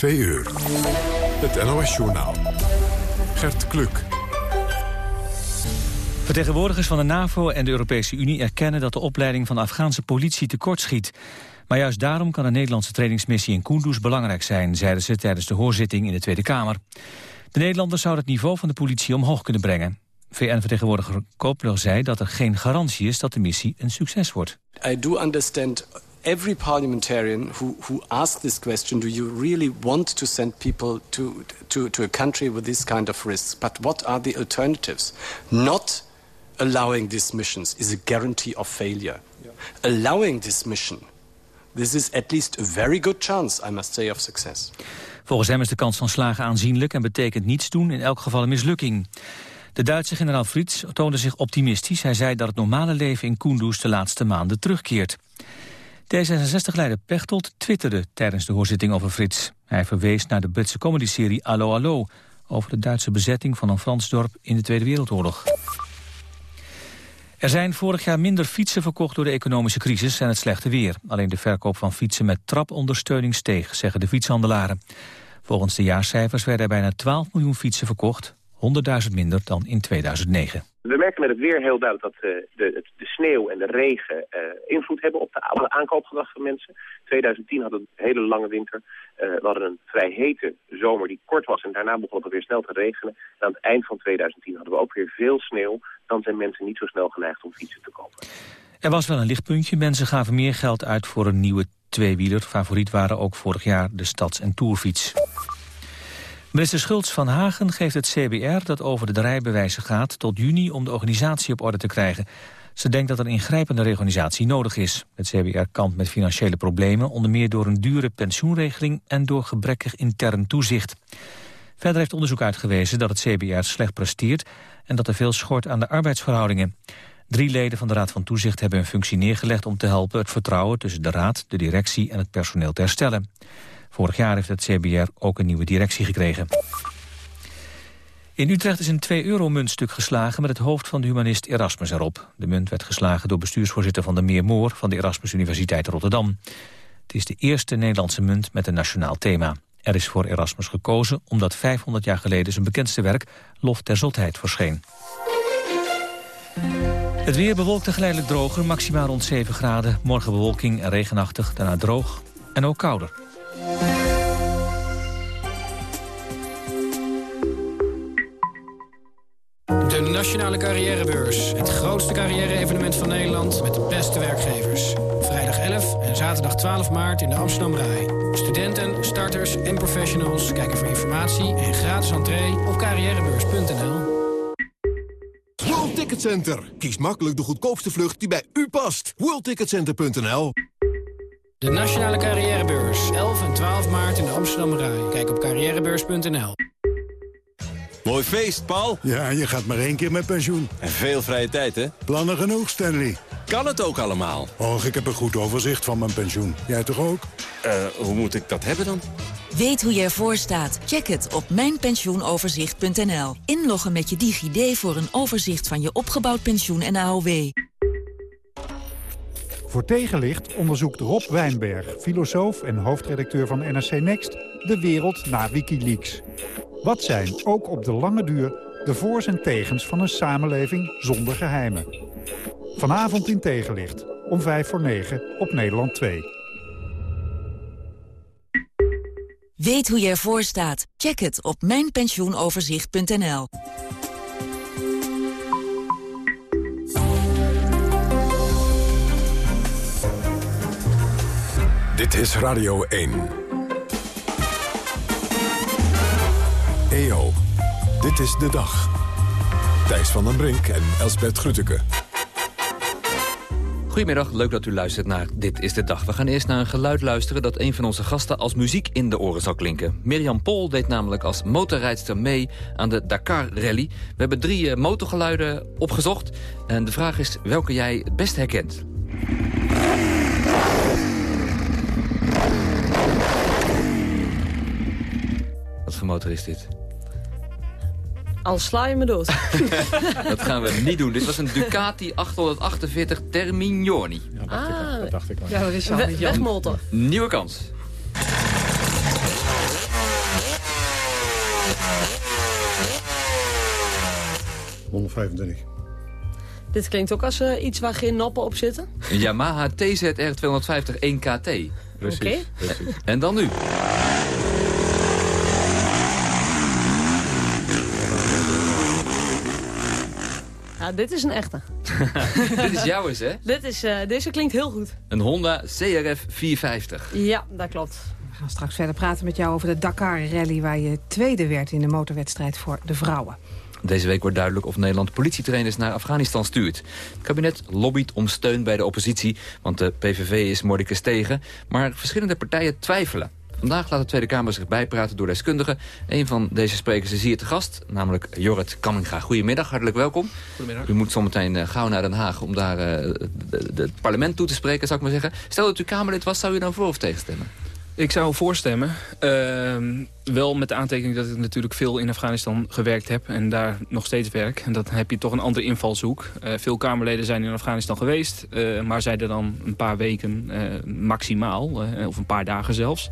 2 uur. Het NOS-journaal. Gert Kluk. Vertegenwoordigers van de NAVO en de Europese Unie erkennen dat de opleiding van de Afghaanse politie tekortschiet. Maar juist daarom kan een Nederlandse trainingsmissie in Kunduz belangrijk zijn, zeiden ze tijdens de hoorzitting in de Tweede Kamer. De Nederlanders zouden het niveau van de politie omhoog kunnen brengen. VN-vertegenwoordiger Kopler zei dat er geen garantie is dat de missie een succes wordt. I do understand every parliamentarian who, who asks this question, do you really want to send people to, to, to a country with this kind of risks? But what are the alternatives? Not allowing these missions is a guarantee of failure. Allowing this mission, this is at least a very good chance, I must say, of success. Volgens hem is de kans van slagen aanzienlijk en betekent niets doen in elk geval een mislukking. De Duitse generaal Fritz toonde zich optimistisch. Hij zei dat het normale leven in Kunduz de laatste maanden terugkeert. D66-leider Pechtold twitterde tijdens de hoorzitting over Frits. Hij verwees naar de Britse comedyserie Allo Allo... over de Duitse bezetting van een Frans dorp in de Tweede Wereldoorlog. Er zijn vorig jaar minder fietsen verkocht door de economische crisis en het slechte weer. Alleen de verkoop van fietsen met trapondersteuning steeg, zeggen de fietshandelaren. Volgens de jaarcijfers werden er bijna 12 miljoen fietsen verkocht, 100.000 minder dan in 2009. We merken met het weer heel duidelijk dat uh, de, de, sneeuw en de regen uh, invloed hebben op de, aankoopgedrag van mensen. 2010 hadden we een hele lange winter. Uh, we hadden een vrij hete zomer die kort was en daarna begon het weer snel te regenen. En aan het eind van 2010 hadden we ook weer veel sneeuw. Dan zijn mensen niet zo snel geneigd om fietsen te kopen. Er was wel een lichtpuntje. Mensen gaven meer geld uit voor een nieuwe tweewieler. Favoriet waren ook vorig jaar de stads- en tourfiets. Minister Schultz van Hagen geeft het CBR dat over de rijbewijzen gaat tot juni om de organisatie op orde te krijgen. Ze denkt dat er ingrijpende reorganisatie nodig is. Het CBR kampt met financiële problemen, onder meer door een dure pensioenregeling en door gebrekkig intern toezicht. Verder heeft onderzoek uitgewezen dat het CBR slecht presteert en dat er veel schort aan de arbeidsverhoudingen. Drie leden van de Raad van Toezicht hebben hun functie neergelegd om te helpen het vertrouwen tussen de Raad, de directie en het personeel te herstellen. Vorig jaar heeft het CBR ook een nieuwe directie gekregen. In Utrecht is een 2-euro-muntstuk geslagen met het hoofd van de humanist Erasmus erop. De munt werd geslagen door bestuursvoorzitter van de Meermoor van de Erasmus Universiteit Rotterdam. Het is de eerste Nederlandse munt met een nationaal thema. Er is voor Erasmus gekozen omdat 500 jaar geleden zijn bekendste werk Lof der Zotheid verscheen. Het weer bewolkt geleidelijk droger, maximaal rond 7 graden. Morgen bewolking en regenachtig, daarna droog en ook kouder. De Nationale Carrièrebeurs. Het grootste carrière-evenement van Nederland met de beste werkgevers. Vrijdag 11 en zaterdag 12 maart in de Amsterdam Rai. Studenten, starters en professionals kijken voor informatie en gratis entree op carrièrebeurs.nl. World Ticket Center. Kies makkelijk de goedkoopste vlucht die bij u past. WorldTicketCenter.nl De Nationale Carrièrebeurs. 11 en 12 maart in de Amsterdam Rai. Kijk op carrièrebeurs.nl. Mooi feest, Paul. Ja, je gaat maar één keer met pensioen. En veel vrije tijd, hè? Plannen genoeg, Stanley. Kan het ook allemaal? Och, ik heb een goed overzicht van mijn pensioen. Jij toch ook? Eh, hoe moet ik dat hebben dan? Weet hoe je ervoor staat? Check het op mijnpensioenoverzicht.nl. Inloggen met je DigiD voor een overzicht van je opgebouwd pensioen en AOW. Voor tegenlicht onderzoekt Rob Wijnberg, filosoof en hoofdredacteur van NRC Next... de wereld na Wikileaks. Wat zijn, ook op de lange duur, de voor's en tegens van een samenleving zonder geheimen? Vanavond in Tegenlicht, om 5 voor 9 op Nederland 2. Weet hoe je ervoor staat? Check het op mijnpensioenoverzicht.nl. Dit is Radio 1. EO, dit is de dag. Thijs van den Brink en Elsbert Grütke. Goedemiddag, leuk dat u luistert naar Dit is de Dag. We gaan eerst naar een geluid luisteren dat een van onze gasten als muziek in de oren zal klinken. Mirjam Pol deed namelijk als motorrijdster mee aan de Dakar Rally. We hebben drie eh, motorgeluiden opgezocht en de vraag is welke jij het best herkent. motor is dit? Al sla je me dood. dat gaan we niet doen. Dit was een Ducati 848 Terminioni. Ja, dat dacht, ah, ik, dat dacht ik maar. Ja, dat is wel Wegmotor. Nieuwe kans. ...125. Dit klinkt ook als eh, iets waar geen nappen op zitten. Yamaha TZR 250 1KT. Precies. Precies. En dan nu. Ja, dit is een echte. dit is jouw eens, hè? Dit is, uh, deze klinkt heel goed. Een Honda CRF 450. Ja, dat klopt. We gaan straks verder praten met jou over de Dakar Rally... waar je tweede werd in de motorwedstrijd voor de vrouwen. Deze week wordt duidelijk of Nederland politietrainers naar Afghanistan stuurt. Het kabinet lobbyt om steun bij de oppositie, want de PVV is mordicus tegen. Maar verschillende partijen twijfelen. Vandaag laat de Tweede Kamer zich bijpraten door deskundigen. Een van deze sprekers is hier te gast, namelijk Jorrit Kamminga. Goedemiddag, hartelijk welkom. Goedemiddag. U moet zometeen uh, gauw naar Den Haag om daar uh, het parlement toe te spreken, zou ik maar zeggen. Stel dat u Kamerlid was, zou u dan voor of tegenstemmen? Ik zou voorstemmen. Uh, wel met de aantekening dat ik natuurlijk veel in Afghanistan gewerkt heb en daar nog steeds werk. En dan heb je toch een andere invalshoek. Uh, veel Kamerleden zijn in Afghanistan geweest, uh, maar er dan een paar weken uh, maximaal, of een paar dagen zelfs.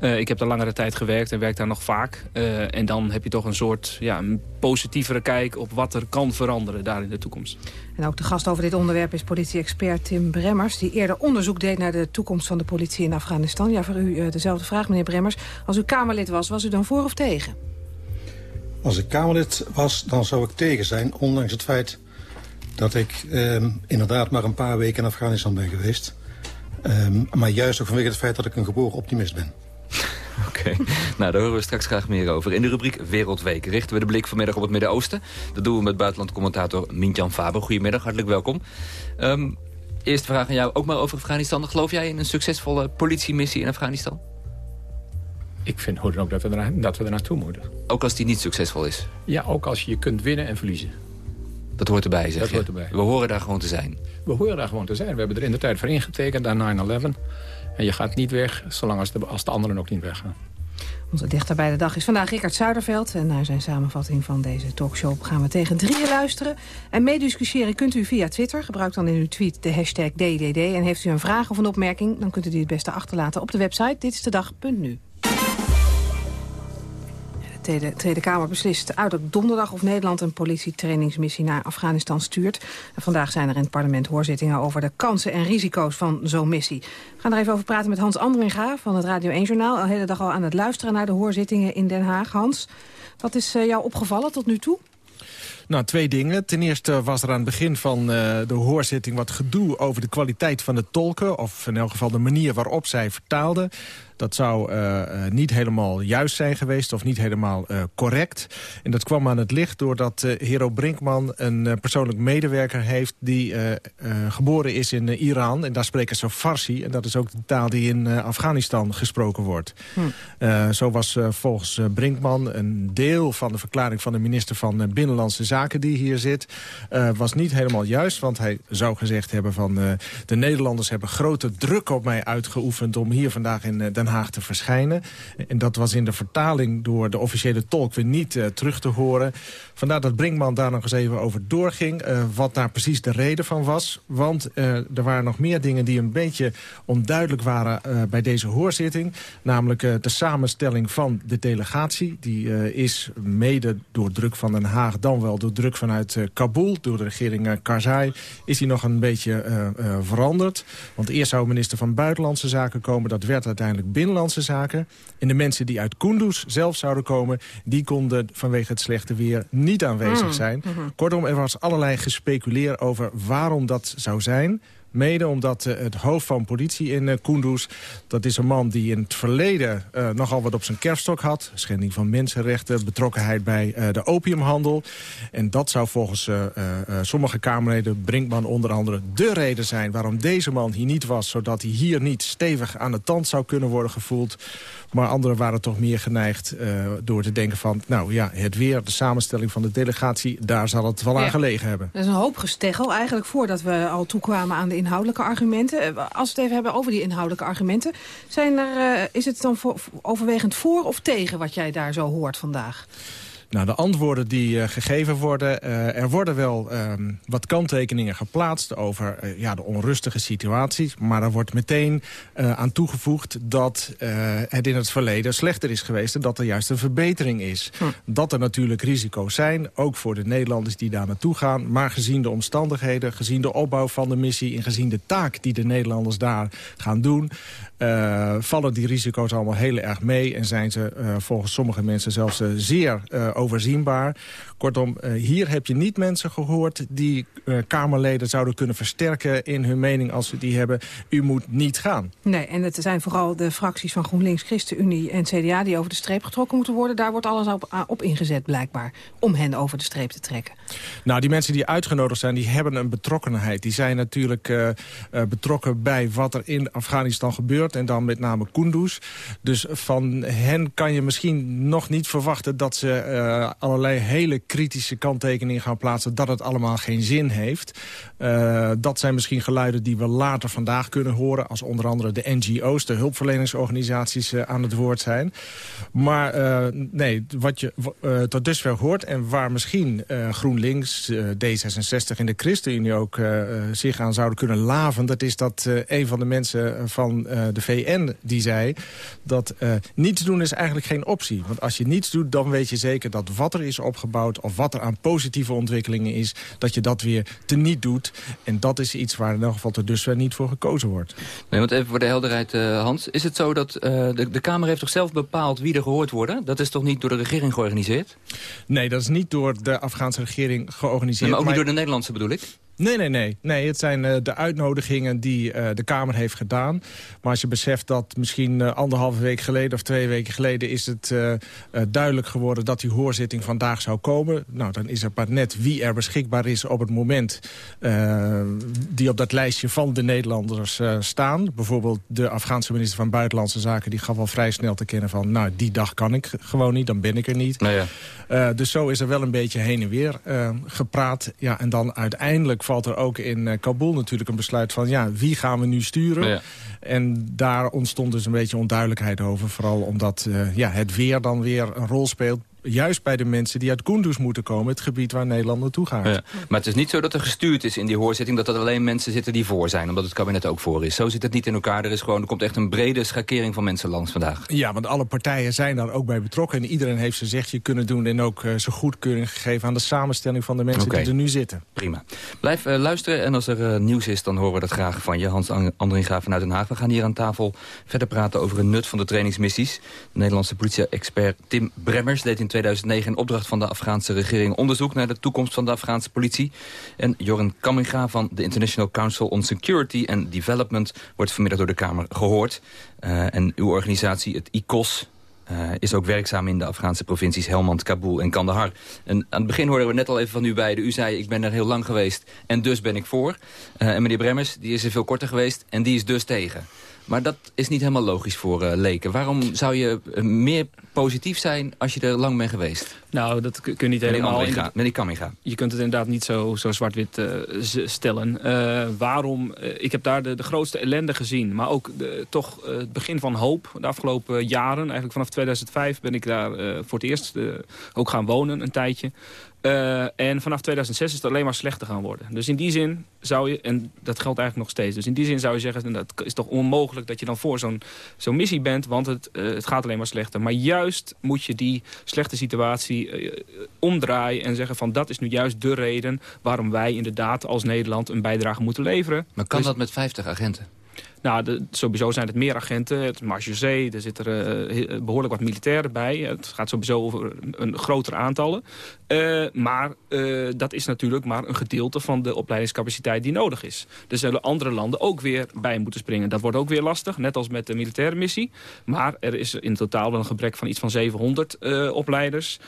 ik heb daar langere tijd gewerkt en werk daar nog vaak. en dan heb je toch een soort ja, een positievere kijk op wat er kan veranderen daar in de toekomst. En ook de gast over dit onderwerp is politie-expert Tim Bremmers... die eerder onderzoek deed naar de toekomst van de politie in Afghanistan. Ja, voor u dezelfde vraag, meneer Bremmers. Als u Kamerlid was, was u dan voor of tegen? Als ik Kamerlid was, dan zou ik tegen zijn. Ondanks het feit dat ik eh, inderdaad maar een paar weken in Afghanistan ben geweest. Um, maar juist ook vanwege het feit dat ik een geboren optimist ben. Oké, okay. nou daar horen we straks graag meer over. In de rubriek Wereldweek richten we de blik vanmiddag op het Midden-Oosten. Dat doen we met buitenland commentator Mintjan Faber. Goedemiddag, hartelijk welkom. Um, eerste vraag aan jou, ook maar over Afghanistan. Geloof jij in een succesvolle politiemissie in Afghanistan? Ik vind hoe dan ook dat we, er, dat we er naartoe moeten. Ook als die niet succesvol is? Ja, ook als je kunt winnen en verliezen. Dat hoort erbij, zeg dat je? Hoort erbij. We horen daar gewoon te zijn. We horen daar gewoon te zijn. We hebben er in de tijd voor ingetekend aan 9-11. En je gaat niet weg, zolang als de, als de anderen ook niet weggaan. Onze dichter bij de dag is vandaag Rickard Zuiderveld. En naar zijn samenvatting van deze talkshow gaan we tegen drieën luisteren. En meediscussiëren kunt u via Twitter. Gebruik dan in uw tweet de hashtag DDD. En heeft u een vraag of een opmerking, dan kunt u die het beste achterlaten op de website ditistedag.nu. De Tweede Kamer beslist uit op donderdag of Nederland een politietrainingsmissie naar Afghanistan stuurt. Vandaag zijn er in het parlement hoorzittingen over de kansen en risico's van zo'n missie. We gaan er even over praten met Hans Andringa van het Radio 1 Journaal. Al hele dag al aan het luisteren naar de hoorzittingen in Den Haag. Hans, wat is uh, jou opgevallen tot nu toe? Nou, twee dingen. Ten eerste was er aan het begin van uh, de hoorzitting wat gedoe over de kwaliteit van de tolken. Of in elk geval de manier waarop zij vertaalden. Dat zou uh, niet helemaal juist zijn geweest of niet helemaal uh, correct. En dat kwam aan het licht doordat uh, Hero Brinkman een persoonlijk medewerker heeft... die geboren is in Iran en daar spreken ze Farsi. En dat is ook de taal die in Afghanistan gesproken wordt. Hm. zo was volgens Brinkman een deel van de verklaring van de minister van Binnenlandse Zaken die hier zit... was niet helemaal juist, want hij zou gezegd hebben van... de Nederlanders hebben grote druk op mij uitgeoefend om hier vandaag in Den Te verschijnen. En dat was in de vertaling door de officiële tolk weer niet uh, terug te horen. Vandaar dat Brinkman daar nog eens even over doorging. Uh, wat daar precies de reden van was. Want uh, er waren nog meer dingen die een beetje onduidelijk waren bij deze hoorzitting. Namelijk de samenstelling van de delegatie. Die is mede door druk van Den Haag, dan wel door druk vanuit Kabul. Door de regering Karzai is die nog een beetje veranderd. Want eerst zou minister van Buitenlandse Zaken komen. Dat werd uiteindelijk Binnenlandse Zaken. En de mensen die uit Kunduz zelf zouden komen... die konden vanwege het slechte weer niet aanwezig Mm. zijn. Mhm. Kortom, er was allerlei gespeculeer over waarom dat zou zijn... Mede omdat uh, het hoofd van politie in uh, Kunduz... dat is een man die in het verleden uh, nogal wat op zijn kerfstok had. Schending van mensenrechten, betrokkenheid bij de opiumhandel. En dat zou volgens sommige Kamerleden, Brinkman onder andere... de reden zijn waarom deze man hier niet was... zodat hij hier niet stevig aan de tand zou kunnen worden gevoeld. Maar anderen waren toch meer geneigd door te denken van... nou ja, het weer, de samenstelling van de delegatie... daar zal het wel Ja. aan gelegen hebben. Dat is een hoop gesteggel eigenlijk voordat we al toekwamen aan de inhoudelijke argumenten. Eh, Als we het even hebben over die inhoudelijke argumenten. Zijn er, eh, is het dan voor, overwegend voor of tegen wat jij daar zo hoort vandaag? Nou, de antwoorden die gegeven worden... er worden wel ehm, wat kanttekeningen geplaatst over ja, de onrustige situaties. Maar er wordt meteen aan toegevoegd dat het in het verleden slechter is geweest... en dat er juist een verbetering is. Hm. Dat er natuurlijk risico's zijn, ook voor de Nederlanders die daar naartoe gaan. Maar gezien de omstandigheden, gezien de opbouw van de missie... en gezien de taak die de Nederlanders daar gaan doen... Vallen die risico's allemaal heel erg mee... en zijn ze volgens sommige mensen zelfs zeer overzienbaar. Kortom, hier heb je niet mensen gehoord... die Kamerleden zouden kunnen versterken in hun mening als ze die hebben. U moet niet gaan. Nee, en het zijn vooral de fracties van GroenLinks, ChristenUnie en CDA... die over de streep getrokken moeten worden. Daar wordt alles op, op ingezet blijkbaar, om hen over de streep te trekken. Nou, die mensen die uitgenodigd zijn, die hebben een betrokkenheid. Die zijn natuurlijk betrokken bij wat er in Afghanistan gebeurt en dan met name Kunduz. Dus van hen kan je misschien nog niet verwachten... dat ze uh, allerlei hele kritische kanttekeningen gaan plaatsen... dat het allemaal geen zin heeft. Uh, dat zijn misschien geluiden die we later vandaag kunnen horen... als onder andere de NGO's, de hulpverleningsorganisaties... Uh, aan het woord zijn. Maar nee, wat je tot dusver hoort... en waar misschien GroenLinks, D66 en de ChristenUnie ook zich aan zouden kunnen laven... dat is dat een van de mensen van de VN die zei dat niets doen is eigenlijk geen optie. Want als je niets doet, dan weet je zeker dat wat er is opgebouwd... of wat er aan positieve ontwikkelingen is, dat je dat weer teniet doet. En dat is iets waar in elk geval er dus niet voor gekozen wordt. Nee, want even voor de helderheid, uh, Hans. Is het zo dat uh, de, de Kamer heeft toch zelf bepaald wie er gehoord worden? Dat is toch niet door de regering georganiseerd? Nee, dat is niet door de Afghaanse regering georganiseerd. Nee, maar ook niet door de Nederlandse bedoel ik? Nee, nee, nee. nee het zijn uh, de uitnodigingen die uh, de Kamer heeft gedaan. Maar als je beseft dat misschien uh, anderhalve week geleden of twee weken geleden... is het duidelijk geworden dat die hoorzitting vandaag zou komen. Nou, dan is er maar net wie er beschikbaar is op het moment... die op dat lijstje van de Nederlanders staan. Bijvoorbeeld de Afghaanse minister van Buitenlandse Zaken... die gaf al vrij snel te kennen van... nou, die dag kan ik gewoon niet, dan ben ik er niet. Nou ja. dus zo is er wel een beetje heen en weer gepraat. Ja, en dan uiteindelijk valt er ook in eh, Kabul natuurlijk een besluit van... ja, wie gaan we nu sturen? En daar ontstond dus een beetje onduidelijkheid over. Vooral omdat uh, ja, het weer dan weer een rol speelt juist bij de mensen die uit Kunduz moeten komen... het gebied waar Nederland naartoe gaat. Ja. Maar het is niet zo dat er gestuurd is in die hoorzitting... dat er alleen mensen zitten die voor zijn, omdat het kabinet ook voor is. Zo zit het niet in elkaar. Er, is gewoon, er komt echt een brede schakering van mensen langs vandaag. Ja, want alle partijen zijn daar ook bij betrokken. En iedereen heeft zijn zegje kunnen doen... en ook uh, zijn goedkeuring gegeven aan de samenstelling van de mensen die er nu zitten. Prima. Blijf uh, luisteren en als er uh, nieuws is, dan horen we dat graag van je. Hans Andringa vanuit Den Haag. We gaan hier aan tafel verder praten over het nut van de trainingsmissies. De Nederlandse politie-expert Tim Bremmers deed in 2009 in opdracht van de Afghaanse regering onderzoek naar de toekomst van de Afghaanse politie. En Joren Kamminga van de International Council on Security and Development wordt vanmiddag door de Kamer gehoord. Uh, en uw organisatie, het ICOS, uh, is ook werkzaam in de Afghaanse provincies Helmand, Kabul en Kandahar. En aan het begin hoorden we net al even van u beiden. U zei, ik ben er heel lang geweest en dus ben ik voor. Uh, en meneer Bremmers, die is er veel korter geweest en die is dus tegen. Maar dat is niet helemaal logisch voor uh, leken. Waarom zou je meer positief zijn als je er lang bent geweest? Nou, dat kun je niet helemaal... Met die Kamminga. Je kunt het inderdaad niet zo, zo zwart-wit uh, stellen. Uh, waarom? ik heb daar de, de grootste ellende gezien. Maar ook de, toch het begin van hoop. De afgelopen jaren, eigenlijk vanaf 2005 ben ik daar voor het eerst ook gaan wonen een tijdje. Uh, en vanaf 2006 is het alleen maar slechter gaan worden. Dus in die zin zou je, en dat geldt eigenlijk nog steeds... dus in die zin zou je zeggen, dat is toch onmogelijk dat je dan voor zo'n zo'n missie bent... want het, uh, het gaat alleen maar slechter. Maar juist moet je die slechte situatie uh, omdraaien en zeggen van... dat is nu juist de reden waarom wij inderdaad als Nederland een bijdrage moeten leveren. Maar kan dus, dat met 50 agenten? Nou, sowieso zijn het meer agenten. Het Marchezee, er zitten er behoorlijk wat militairen bij. Het gaat sowieso over een grotere aantallen. Uh, maar uh, dat is natuurlijk maar een gedeelte van de opleidingscapaciteit die nodig is. Er zullen andere landen ook weer bij moeten springen. Dat wordt ook weer lastig, net als met de militaire missie. Maar er is in totaal wel een gebrek van iets van 700 uh, opleiders.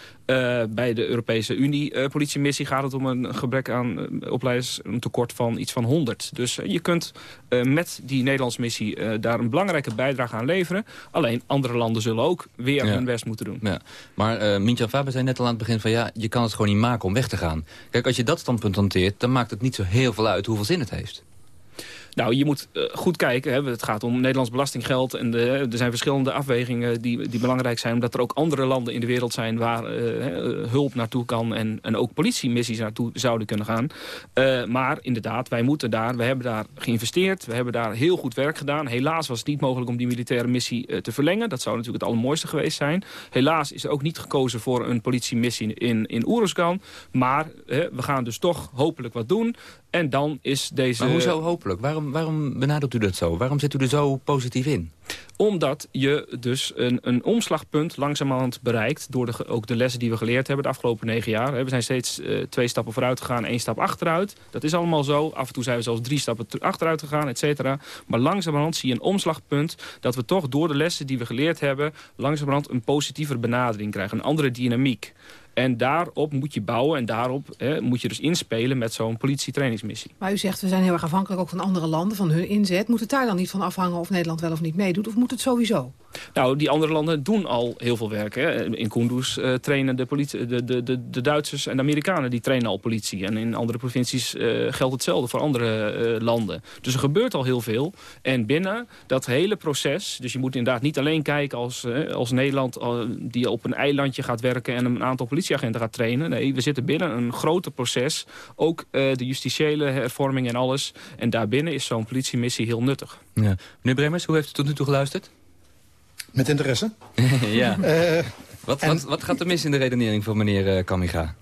bij de Europese Unie politiemissie gaat het om een gebrek aan opleiders... een tekort van iets van 100. Dus je kunt met die Nederlandse missie daar een belangrijke bijdrage aan leveren. Alleen andere landen zullen ook weer ja. hun best moeten doen. Ja. Maar uh, Mintjan Faber zei net al aan het begin van... ja, je kan het gewoon niet maken om weg te gaan. Kijk, als je dat standpunt hanteert... dan maakt het niet zo heel veel uit hoeveel zin het heeft. Nou, je moet uh, goed kijken. Hè. Het gaat om Nederlands belastinggeld. En er zijn verschillende afwegingen die, die belangrijk zijn. Omdat er ook andere landen in de wereld zijn waar uh, hulp naartoe kan. En, en ook politiemissies naartoe zouden kunnen gaan. Maar inderdaad, wij moeten daar, we hebben daar geïnvesteerd. We hebben daar heel goed werk gedaan. Helaas was het niet mogelijk om die militaire missie te verlengen. Dat zou natuurlijk het allermooiste geweest zijn. Helaas is er ook niet gekozen voor een politiemissie in, in Oeruzgan. Maar we gaan dus toch hopelijk wat doen. En dan is deze... Maar hoezo hopelijk? Waarom, waarom benadert u dat zo? Waarom zit u er zo positief in? Omdat je dus een, een omslagpunt langzamerhand bereikt... door de, ook de lessen die we geleerd hebben de afgelopen negen jaar. We zijn steeds uh, twee stappen vooruit gegaan, één stap achteruit. Dat is allemaal zo. Af en toe zijn we zelfs drie stappen achteruit gegaan, et cetera. Maar langzamerhand zie je een omslagpunt... dat we toch door de lessen die we geleerd hebben... langzamerhand een positievere benadering krijgen. Een andere dynamiek. En daarop moet je bouwen en daarop hè, moet je dus inspelen met zo'n politietrainingsmissie. Maar u zegt, we zijn heel erg afhankelijk ook van andere landen, van hun inzet. Moet het daar dan niet van afhangen of Nederland wel of niet meedoet? Of moet het sowieso? Nou, die andere landen doen al heel veel werk. Hè. In Kunduz uh, trainen de, politie, de, de, de, de, Duitsers en de Amerikanen die trainen al politie. En in andere provincies uh, geldt hetzelfde voor andere uh, landen. Dus er gebeurt al heel veel. En binnen dat hele proces, dus je moet inderdaad niet alleen kijken als, als Nederland... die op een eilandje gaat werken en een aantal politieagenten gaat trainen. Nee, we zitten binnen een groter proces. Ook de justitiële hervorming en alles. En daarbinnen is zo'n politiemissie heel nuttig. Ja. Meneer Bremmers, hoe heeft u tot nu toe geluisterd? Met interesse. ja. Uh, wat, en, wat, wat, gaat er mis in de redenering van meneer uh, Kamiga?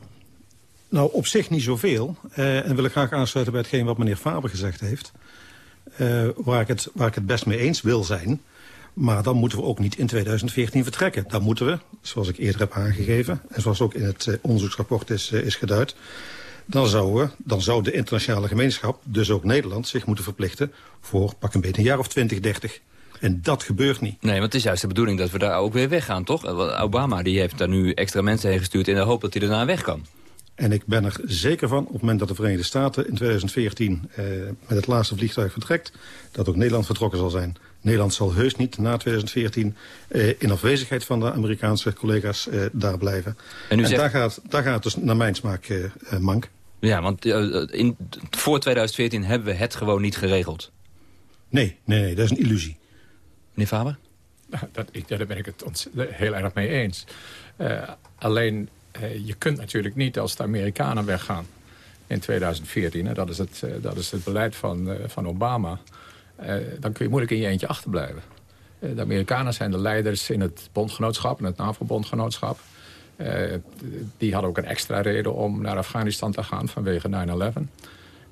Nou, op zich niet zoveel. Uh, en wil ik graag aansluiten bij hetgeen wat meneer Faber gezegd heeft. waar, ik het, waar ik het best mee eens wil zijn. Maar dan moeten we ook niet in 2014 vertrekken. Dan moeten we, zoals ik eerder heb aangegeven... en zoals ook in het onderzoeksrapport is, is geduid... Dan zou, we, dan zou de internationale gemeenschap, dus ook Nederland... zich moeten verplichten voor pak een beetje een jaar of 20, 30. En dat gebeurt niet. Nee, want het is juist de bedoeling dat we daar ook weer weggaan, toch? Obama die heeft daar nu extra mensen heen gestuurd... in de hoop dat hij daarna weg kan. En ik ben er zeker van, op het moment dat de Verenigde Staten in 2014... Eh, met het laatste vliegtuig vertrekt, dat ook Nederland vertrokken zal zijn. Nederland zal heus niet na 2014 eh, in afwezigheid van de Amerikaanse collega's eh, daar blijven. En, en zegt... daar, gaat, daar gaat het dus naar mijn smaak eh, eh, mank. Ja, want uh, in, voor 2014 hebben we het gewoon niet geregeld. Nee, nee, nee dat is een illusie. Meneer Faber? Nou, dat, ik, daar ben ik het heel erg mee eens. Uh, alleen, uh, je kunt natuurlijk niet als de Amerikanen weggaan in 2014. Hè, dat, is het, uh, dat is het beleid van, van Obama. dan kun je moeilijk in je eentje achterblijven. de Amerikanen zijn de leiders in het bondgenootschap, in het NAVO-bondgenootschap. die hadden ook een extra reden om naar Afghanistan te gaan vanwege 9-11.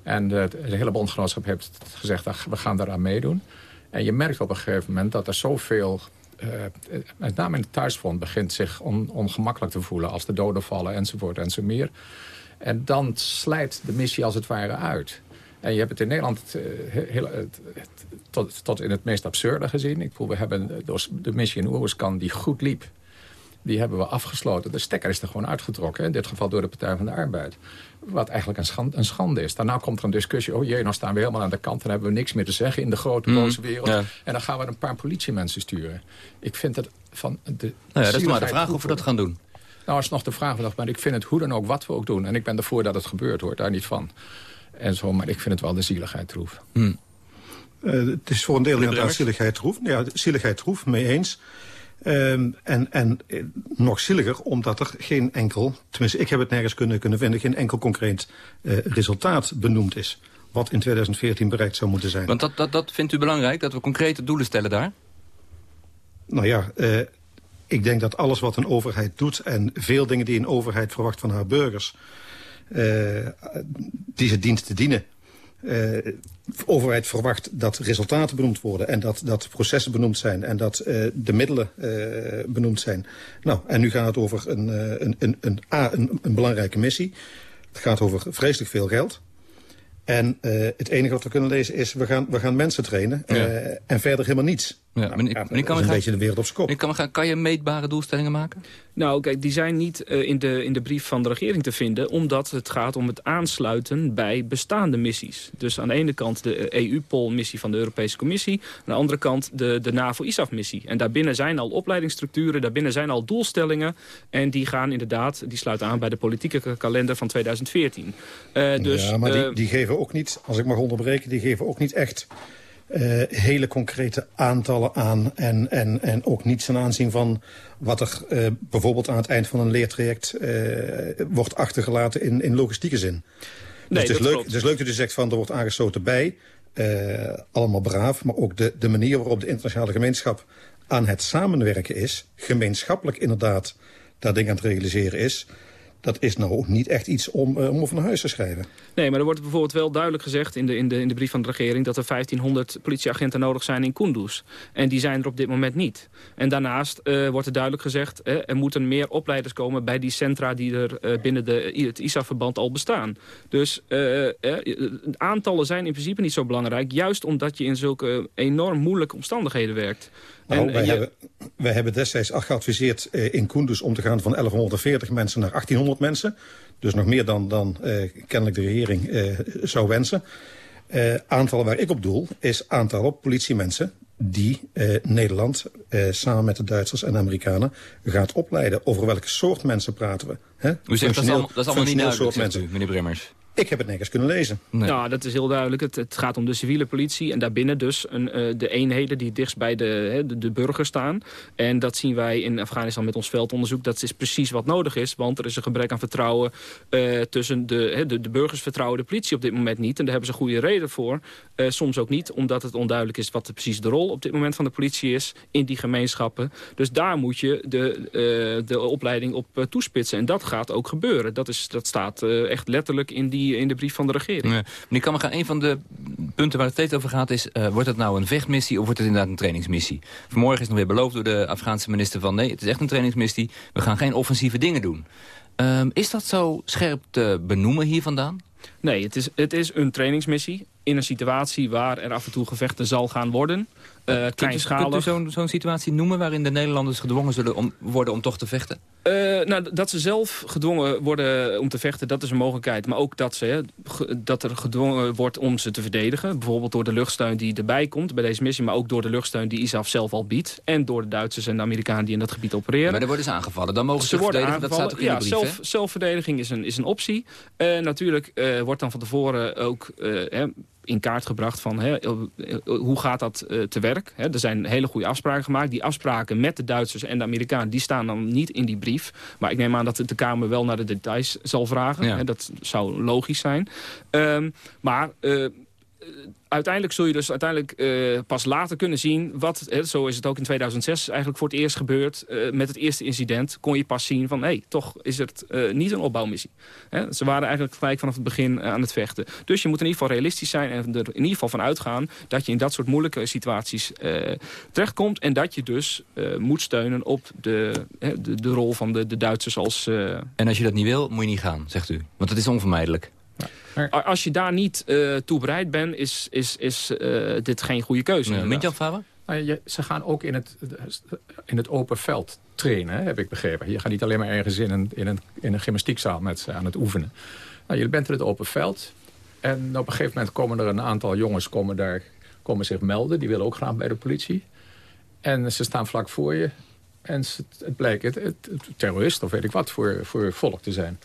En het hele bondgenootschap heeft gezegd, we gaan daaraan meedoen. En je merkt op een gegeven moment dat er zoveel... Uh, met name in het thuisfront begint zich on, ongemakkelijk te voelen... als de doden vallen enzovoort en zo meer. En dan slijt de missie als het ware uit. En je hebt het in Nederland uh, heel, tot, tot, in het meest absurde gezien. Ik voel, we hebben de missie in Oeruzkan die goed liep die hebben we afgesloten. De stekker is er gewoon uitgetrokken. In dit geval door de Partij van de Arbeid. Wat eigenlijk een schande, een schande is. Daarna komt er een discussie. Oh jee, nou staan we helemaal aan de kant. en hebben we niks meer te zeggen in de grote mm, boze wereld. En dan gaan we een paar politiemensen sturen. Ik vind het van... De nou ja, dat is maar de vraag of we dat gaan doen. Nou, is nog de vraag. Maar ik vind het hoe dan ook wat we ook doen. En ik ben ervoor dat het gebeurt, hoort daar niet van. En zo, maar ik vind het wel de zieligheid troef. Mm. Uh, het is voor een deel inderdaad zieligheid troef. Ja, zieligheid troef, mee eens. Um, en, en eh, nog zieliger, omdat er geen enkel... tenminste, ik heb het nergens kunnen, kunnen vinden... geen enkel concreet uh, resultaat benoemd is... wat in 2014 bereikt zou moeten zijn. Want dat, dat, dat vindt u belangrijk, dat we concrete doelen stellen daar? Nou ja, uh, ik denk dat alles wat een overheid doet... en veel dingen die een overheid verwacht van haar burgers... die ze dient te dienen de uh, overheid verwacht dat resultaten benoemd worden... en dat, dat processen benoemd zijn en dat uh, de middelen uh, benoemd zijn. Nou, en nu gaat het over een, een, een, een, A, een, een belangrijke missie. Het gaat over vreselijk veel geld. En het enige wat we kunnen lezen is, we gaan, we gaan mensen trainen ja. en verder helemaal niets. Ja, nou, meneer kan een beetje de wereld op zijn kop. Kan, kan je meetbare doelstellingen maken? Nou, kijk, die zijn niet uh, in, de, in de brief van de regering te vinden... omdat het gaat om het aansluiten bij bestaande missies. Dus aan de ene kant de EU-POL-missie van de Europese Commissie... aan de andere kant de, de NAVO-ISAF-missie. En daarbinnen zijn al opleidingsstructuren, daarbinnen zijn al doelstellingen... en die gaan inderdaad, die sluiten aan bij de politieke kalender van 2014. Uh, dus, ja, maar die, die geven ook niet, als ik mag onderbreken... die geven ook niet echt uh, hele concrete aantallen aan... En, en, en ook niet ten aanzien van wat er uh, bijvoorbeeld aan het eind van een leertraject... Uh, wordt achtergelaten in, in logistieke zin. Nee, dus het, is leuk, het is leuk dat u zegt van er wordt aangesloten bij. Allemaal braaf, maar ook de, de manier waarop de internationale gemeenschap aan het samenwerken is... gemeenschappelijk inderdaad dat ding aan het realiseren is dat is nou ook niet echt iets om, uh, om naar huis te schrijven. Nee, maar er wordt bijvoorbeeld wel duidelijk gezegd in de, in, de, in de brief van de regering... dat er 1500 politieagenten nodig zijn in Kunduz. En die zijn er op dit moment niet. En daarnaast uh, wordt er duidelijk gezegd... Eh, er moeten meer opleiders komen bij die centra... die er binnen de, het ISAF-verband al bestaan. Dus aantallen zijn in principe niet zo belangrijk... juist omdat je in zulke enorm moeilijke omstandigheden werkt. Nou, en, wij, je... hebben, wij hebben destijds geadviseerd uh, in Kunduz om te gaan van 1140 mensen naar 1800 mensen. Dus nog meer dan, dan uh, kennelijk de regering uh, zou wensen. aantallen waar ik op doel is aantallen politiemensen die Nederland samen met de Duitsers en de Amerikanen gaat opleiden. Over welke soort mensen praten we? Hè? U zegt dat is allemaal, dat is allemaal niet duidelijk, zegt u, meneer Bremmers. Ik heb het nergens kunnen lezen. Nee. Ja, dat is heel duidelijk. Het, het, gaat om de civiele politie en daarbinnen dus een, uh, de eenheden die dichtst bij de, hè, de, de burger staan. En dat zien wij in Afghanistan met ons veldonderzoek. Dat is precies wat nodig is, want er is een gebrek aan vertrouwen uh, tussen de, hè, de, de burgers vertrouwen de politie op dit moment niet. En daar hebben ze goede reden voor. Uh, soms ook niet, omdat het onduidelijk is wat de, precies de rol op dit moment van de politie is in die gemeenschappen. Dus daar moet je de, de opleiding op toespitsen. En dat gaat ook gebeuren. Dat, is, dat staat echt letterlijk in die in de brief van de regering. Ja. Meneer Kammerga, een van de punten waar het steeds over gaat is... Uh, wordt het nou een vechtmissie of wordt het inderdaad een trainingsmissie? Vanmorgen is nog weer beloofd door de Afghaanse minister van... nee, het is echt een trainingsmissie, we gaan geen offensieve dingen doen. Um, is dat zo scherp te benoemen hier vandaan? Nee, het is, het is een trainingsmissie in een situatie waar er af en toe gevechten zal gaan worden. Uh, kleinschalig. Kunt u zo'n zo situatie noemen waarin de Nederlanders gedwongen zullen om, worden om toch te vechten? Uh, nou, dat ze zelf gedwongen worden om te vechten, dat is een mogelijkheid. Maar ook dat, ze, hè, dat er gedwongen wordt om ze te verdedigen. Bijvoorbeeld door de luchtsteun die erbij komt bij deze missie. Maar ook door de luchtsteun die ISAF zelf al biedt. En door de Duitsers en de Amerikanen die in dat gebied opereren. Maar er worden ze aangevallen. Dan mogen ze, ze worden verdedigen. Dat staat ook in ja, de brief, zelf, zelfverdediging is een, is een optie. Uh, natuurlijk uh, wordt dan van tevoren ook hè, in kaart gebracht van hè, hoe gaat dat uh, te werk. Hè, er zijn hele goede afspraken gemaakt. Die afspraken met de Duitsers en de Amerikanen die staan dan niet in die brief. Maar ik neem aan dat de Kamer wel naar de details zal vragen. Ja. Hè, dat zou logisch zijn. Um, maar... Uh, uiteindelijk zul je dus uiteindelijk uh, pas later kunnen zien... wat, hè, zo is het ook in 2006 eigenlijk voor het eerst gebeurd... Uh, met het eerste incident kon je pas zien van... hé, hey, toch is het niet een opbouwmissie. Hè, ze waren eigenlijk gelijk vanaf het begin aan het vechten. Dus je moet in ieder geval realistisch zijn... en er in ieder geval van uitgaan... dat je in dat soort moeilijke situaties terechtkomt... en dat je dus moet steunen op de, de, de, rol van de, de Duitsers als... En als je dat niet wil, moet je niet gaan, zegt u. Want het is onvermijdelijk. Als je daar niet uh, toe bereid bent, is, is, is uh, dit geen goede keuze. Ja, Mintjan Faber? Nou, je, ze gaan ook in het, in het open veld trainen, heb ik begrepen. Je gaat niet alleen maar ergens in een, in een, in een gymnastiekzaal met ze aan het oefenen. Nou, je bent in het open veld. En op een gegeven moment komen er een aantal jongens komen daar, komen zich melden. Die willen ook graag bij de politie. En ze staan vlak voor je. En het, het blijkt het, het, het terrorist of weet ik wat voor, voor volk te zijn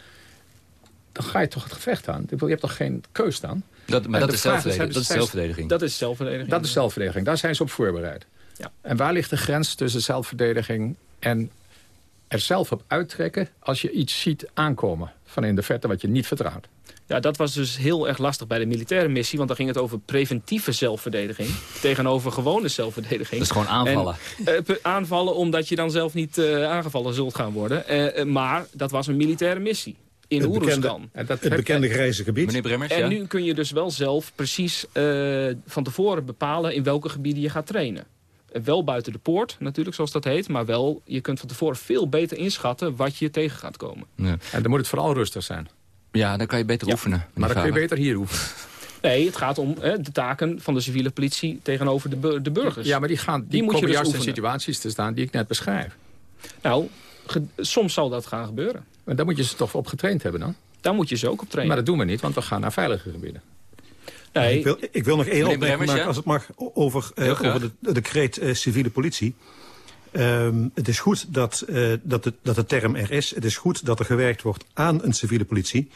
dan ga je toch het gevecht aan. Je hebt toch geen keus dan? Dat, maar dat is, zelfverdediging. dat is zelfverdediging. Dat is zelfverdediging. Dat is zelfverdediging. Daar zijn ze op voorbereid. Ja. En waar ligt de grens tussen zelfverdediging en er zelf op uittrekken... als je iets ziet aankomen van in de verte wat je niet vertrouwt? Ja, dat was dus heel erg lastig bij de militaire missie. Want dan ging het over preventieve zelfverdediging. tegenover gewone zelfverdediging. Dat is gewoon aanvallen. En, uh, aanvallen omdat je dan zelf niet uh, aangevallen zult gaan worden. Uh, maar dat was een militaire missie in het. Bekende, het bekende grijze gebied. Meneer Bremmers, en ja? nu kun je dus wel zelf precies uh, van tevoren bepalen... in welke gebieden je gaat trainen. Wel buiten de poort, natuurlijk, zoals dat heet. Maar wel, je kunt van tevoren veel beter inschatten wat je tegen gaat komen. Ja. En dan moet het vooral rustig zijn. Ja, dan kan je beter ja. oefenen. Maar dan kun je beter hier oefenen. Nee, het gaat om hè, de taken van de civiele politie tegenover de, bu de burgers. Ja, maar die, gaan, die, die moet komen je dus juist in situaties te staan die ik net beschrijf. Nou, soms zal dat gaan gebeuren. Maar daar moet je ze toch op getraind hebben dan? Daar moet je ze ook op trainen. Maar dat doen we niet, want we gaan naar veilige gebieden. Nee. Ik, wil, ik wil nog één opmerking Bremmers, maken, ja? als het mag, over, uh, over de, de decreet uh, civiele politie. Um, het is goed dat, uh, dat, de, dat de term er is. Het is goed dat er gewerkt wordt aan een civiele politie.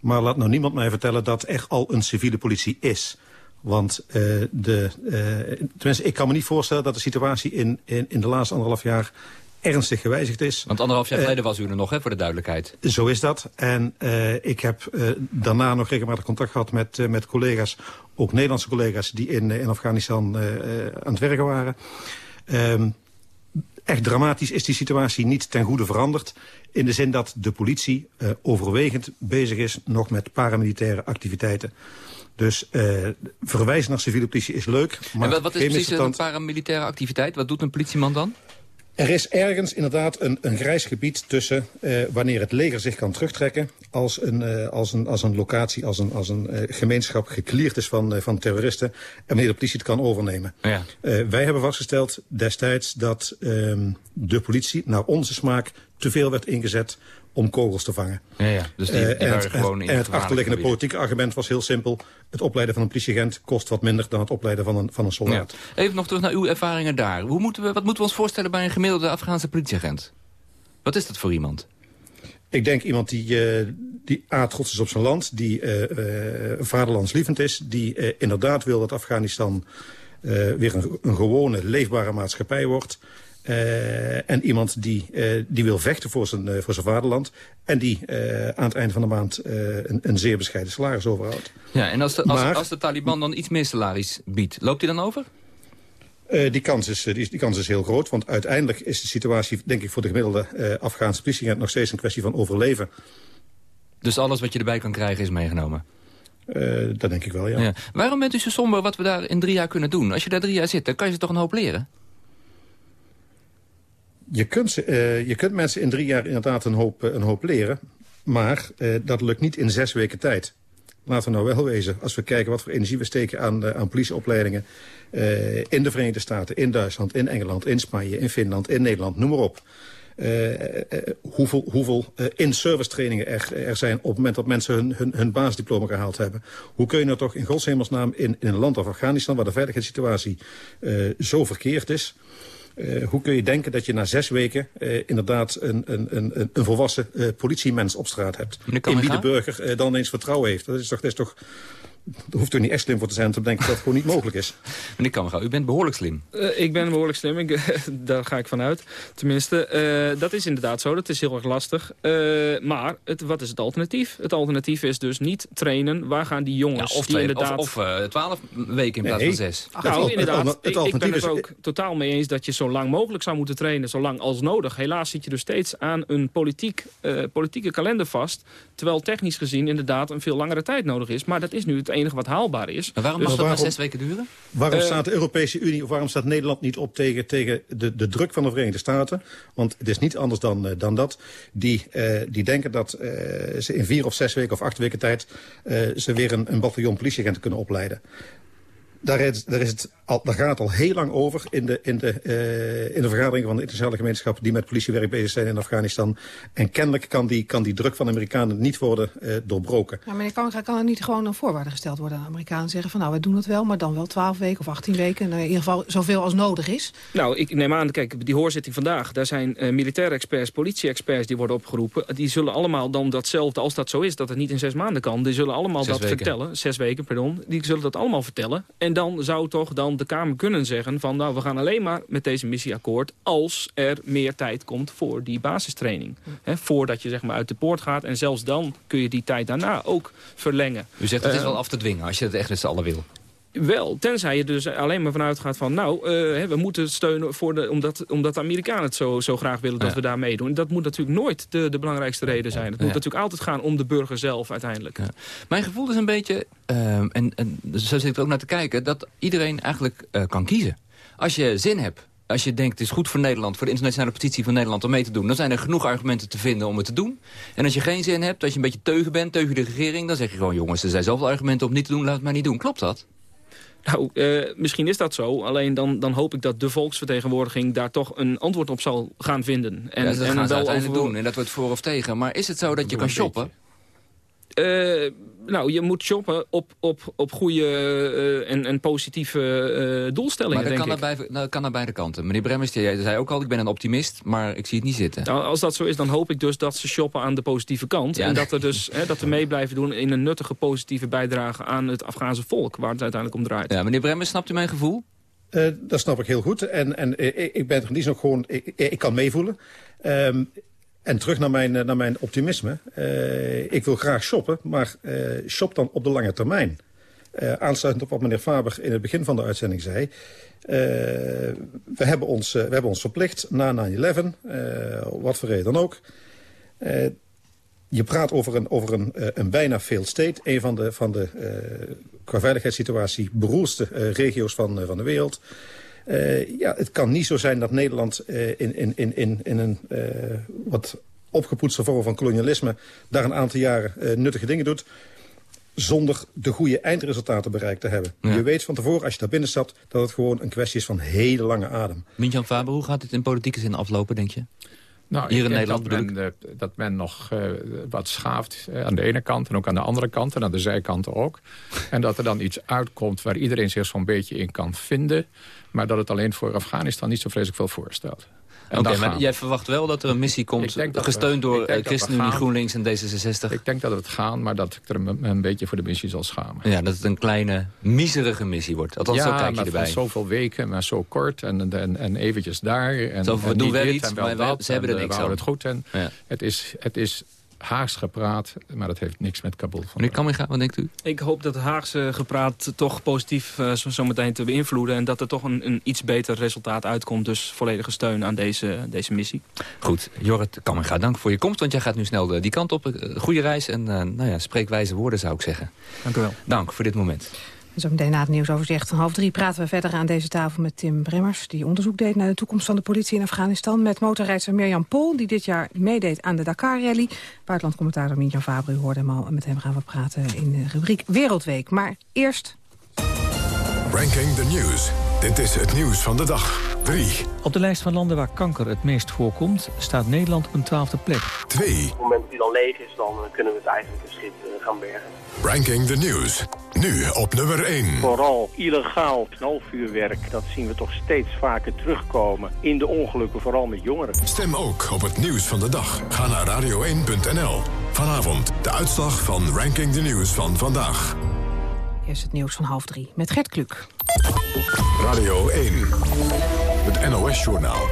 Maar laat nou niemand mij vertellen dat er al een civiele politie is. Want uh, de, uh, tenminste, ik kan me niet voorstellen dat de situatie in, in, in de laatste anderhalf jaar ernstig gewijzigd is. Want anderhalf jaar geleden uh, was u er nog, hè, voor de duidelijkheid. Zo is dat. En uh, ik heb uh, daarna nog regelmatig contact gehad met, met collega's, ook Nederlandse collega's, die in, in Afghanistan aan het werken waren. Um, echt dramatisch is die situatie niet ten goede veranderd. In de zin dat de politie uh, overwegend bezig is nog met paramilitaire activiteiten. Dus uh, verwijzen naar civiele politie is leuk. Maar en wat, wat is precies een paramilitaire activiteit? Wat doet een politieman dan? Er is ergens inderdaad een, een grijs gebied tussen uh, wanneer het leger zich kan terugtrekken... als een, uh, als een, als een locatie, als een, als een uh, gemeenschap gekleerd is van, van terroristen... en wanneer de politie het kan overnemen. Ja. wij hebben vastgesteld destijds dat um, de politie naar onze smaak te veel werd ingezet om kogels te vangen. Ja, ja. Dus die, die en, het, gewoon en het achterliggende politieke argument was heel simpel. Het opleiden van een politieagent kost wat minder dan het opleiden van een, van een soldaat. Ja. Even nog terug naar uw ervaringen daar. Hoe moeten we, wat moeten we ons voorstellen bij een gemiddelde Afghaanse politieagent? Wat is dat voor iemand? Ik denk iemand die, uh, die A, trots is op zijn land, die uh, uh, vaderlandslievend is... die inderdaad wil dat Afghanistan weer een, een gewone, leefbare maatschappij wordt... Uh, en iemand die, uh, die wil vechten voor zijn, uh, voor zijn vaderland... en die aan het eind van de maand een, een, zeer bescheiden salaris overhoudt. Ja, en als de, als, maar, als de Taliban dan iets meer salaris biedt, loopt hij dan over? die, kans is, die, die, kans is heel groot, want uiteindelijk is de situatie... denk ik voor de gemiddelde Afghaanse politieagent nog steeds een kwestie van overleven. Dus alles wat je erbij kan krijgen is meegenomen? dat denk ik wel, ja. ja. Waarom bent u zo somber wat we daar in drie jaar kunnen doen? Als je daar drie jaar zit, dan kan je ze toch een hoop leren? Je kunt, uh, je kunt mensen in drie jaar inderdaad een hoop, een hoop leren. Maar uh, dat lukt niet in zes weken tijd. Laten we nou wel wezen, als we kijken wat voor energie we steken aan, aan politieopleidingen... In de Verenigde Staten, in Duitsland, in Engeland, in Spanje, in Finland, in Nederland, noem maar op. Hoeveel, hoeveel in-service trainingen er, er zijn op het moment dat mensen hun, hun, hun basisdiploma gehaald hebben. Hoe kun je nou toch in godshemelsnaam in, in een land als Afghanistan... waar de veiligheidssituatie zo verkeerd is... Uh, hoe kun je denken dat je na zes weken uh, inderdaad een, een, een, een volwassen uh, politiemens op straat hebt? In wie de burger dan eens vertrouwen heeft. Dat is toch, dat is toch er hoeft er niet echt slim voor te zijn om te denken dat het gewoon niet mogelijk is. Meneer Kammergouw, u bent behoorlijk slim. Uh, ik ben behoorlijk slim, ik, daar ga ik vanuit. Tenminste, uh, dat is inderdaad zo, dat is heel erg lastig. Uh, maar het, wat is het alternatief? Het alternatief is dus niet trainen. Waar gaan die jongens ja, of die inderdaad... Of twaalf weken in plaats van zes. Ach, nou, inderdaad, het, het, ik ben het ook totaal mee eens dat je zo lang mogelijk zou moeten trainen. Zo lang als nodig. Helaas zit je dus steeds aan een politiek, politieke kalender vast. Terwijl technisch gezien inderdaad een veel langere tijd nodig is. Maar dat is nu het enige wat haalbaar is. Maar waarom mag dus dat waarom, maar zes weken duren? Waarom uh, staat de Europese Unie of waarom staat Nederland niet op tegen, tegen de, de druk van de Verenigde Staten? Want het is niet anders dan, uh, dan dat. Die, uh, die denken dat ze in vier of zes weken of acht weken tijd... ze weer een, een bataljon politieagenten kunnen opleiden. Daar, is, daar, is het al, daar gaat het al heel lang over in de, in, de, uh, in de vergaderingen van de internationale gemeenschap... die met politiewerk bezig zijn in Afghanistan. En kennelijk kan die, kan die druk van de Amerikanen niet worden uh, doorbroken. Ja, meneer kan, kan er niet gewoon een voorwaarde gesteld worden aan de Amerikanen? Zeggen van nou, we doen het wel, maar dan wel 12 weken of 18 weken. Nou, in ieder geval zoveel als nodig is. Nou, ik neem aan, kijk, die hoorzitting vandaag... daar zijn uh, militaire experts, politie-experts die worden opgeroepen. Die zullen allemaal dan datzelfde, als dat zo is... dat het niet in zes maanden kan, die zullen allemaal zes dat weken. vertellen. Zes weken, pardon. Die zullen dat allemaal vertellen. En dan zou toch dan de Kamer kunnen zeggen van... nou, we gaan alleen maar met deze missie akkoord... als er meer tijd komt voor die basistraining. He, voordat je zeg maar uit de poort gaat. En zelfs dan kun je die tijd daarna ook verlengen. U zegt het is Uh, wel af te dwingen als je het echt met z'n allen wil. Wel, tenzij je dus alleen maar vanuit gaat van... nou, uh, we moeten steunen voor de, omdat, omdat de Amerikanen het zo, zo graag willen dat Ja. we daar meedoen. Dat moet natuurlijk nooit de, de belangrijkste reden zijn. Het moet Ja. natuurlijk altijd gaan om de burger zelf uiteindelijk. Mijn gevoel is een beetje, ehm, en, en zo zit ik er ook naar te kijken... dat iedereen eigenlijk eh, kan kiezen. Als je zin hebt, als je denkt het is goed voor Nederland... voor de internationale positie van Nederland om mee te doen... dan zijn er genoeg argumenten te vinden om het te doen. En als je geen zin hebt, als je een beetje teugen bent... teugen de regering, dan zeg je gewoon... jongens, er zijn zoveel argumenten om niet te doen, laat het maar niet doen. Klopt dat? Nou, eh, misschien is dat zo. Alleen dan, dan hoop ik dat de volksvertegenwoordiging daar toch een antwoord op zal gaan vinden. En, ja, dat gaan ze wel uiteindelijk over- doen. En dat wordt voor of tegen. Maar is het zo dat je kan shoppen? Eh, Nou, je moet shoppen op, op, op goede uh, en, en positieve uh, doelstellingen, maar dat denk kan, ik. Bij, dat kan naar beide kanten. Meneer Bremmers, jij zei ook al, ik ben een optimist, maar ik zie het niet zitten. Nou, als dat zo is, dan hoop ik dus dat ze shoppen aan de positieve kant. Ja. En dat, er dus, hè, dat we mee blijven doen in een nuttige positieve bijdrage aan het Afghaanse volk, waar het uiteindelijk om draait. Ja, meneer Bremmers, snapt u mijn gevoel? Uh, dat snap ik heel goed. En, en uh, ik ben er niet nog gewoon... Ik, ik kan meevoelen. Um, en terug naar mijn, naar mijn optimisme. Uh, ik wil graag shoppen, maar shop dan op de lange termijn. aansluitend op wat meneer Faber in het begin van de uitzending zei. we, hebben ons, we hebben ons verplicht na 9-11, wat voor reden dan ook. je praat over een, over een, een bijna failed state. Een van de, van de qua veiligheidssituatie beroerdste regio's van, van de wereld. Uh, ja, het kan niet zo zijn dat Nederland uh, in, in, in, in een uh, wat opgepoetste vorm van kolonialisme... daar een aantal jaren nuttige dingen doet zonder de goede eindresultaten bereikt te hebben. Ja. Je weet van tevoren, als je daar binnen stapt... dat het gewoon een kwestie is van hele lange adem. Mintjan Faber, hoe gaat dit in politieke zin aflopen, denk je? Nou, Hier in Nederland dat men, uh, dat men nog uh, wat schaaft uh, aan de ene kant en ook aan de andere kant en aan de zijkanten ook. en dat er dan iets uitkomt waar iedereen zich zo'n beetje in kan vinden. Maar dat het alleen voor Afghanistan niet zo vreselijk veel voorstelt. Oké, okay, maar jij verwacht wel dat er een missie komt, gesteund we, door ChristenUnie, GroenLinks en D66? Ik denk dat het gaan, maar dat ik er een, een beetje voor de missie zal schamen. Ja, dat het een kleine, miserige missie wordt. Althans, ja, zo kijk je erbij. zoveel weken, maar zo kort en, en, en eventjes daar. En, zo, we en doen wel dit, iets, wel maar dat, ze hebben er en, niks we aan. het goed. En ja. het, is, het is Haags gepraat, maar dat heeft niks met Kabul van Meneer Kamminga, wat denkt u? Ik hoop dat Haagse gepraat toch positief uh, zo, zo meteen te beïnvloeden... en dat er toch een, een, iets beter resultaat uitkomt. Dus volledige steun aan deze, deze missie. Goed, Jorrit Kamminga, dank voor je komst. Want jij gaat nu snel de, die kant op. Goede reis en uh, nou ja, spreekwijze woorden zou ik zeggen. Dank u wel. Dank voor dit moment. Zo meteen na het nieuwsoverzicht van half drie praten we verder aan deze tafel met Tim Bremmers... die onderzoek deed naar de toekomst van de politie in Afghanistan... met motorrijdster Mirjam Pol, die dit jaar meedeed aan de Dakar-rally. Buitenlandcommentator Mintjan Faber, u hoorde hem al. Met hem gaan we praten in de rubriek Wereldweek. Maar eerst... Ranking the News. Dit is het nieuws van de dag. 3. Op de lijst van landen waar kanker het meest voorkomt... staat Nederland op een twaalfde plek. 2. Op het moment dat die dan leeg is, dan kunnen we het eigenlijk een schip gaan bergen. Ranking the News. Nu op nummer 1. Vooral illegaal knalvuurwerk, dat zien we toch steeds vaker terugkomen in de ongelukken, vooral met jongeren. Stem ook op het nieuws van de dag. Ga naar radio1.nl. Vanavond de uitslag van Ranking the News van vandaag. Eerst het nieuws van half drie met Gert Kluk. Radio 1. Het NOS-journaal.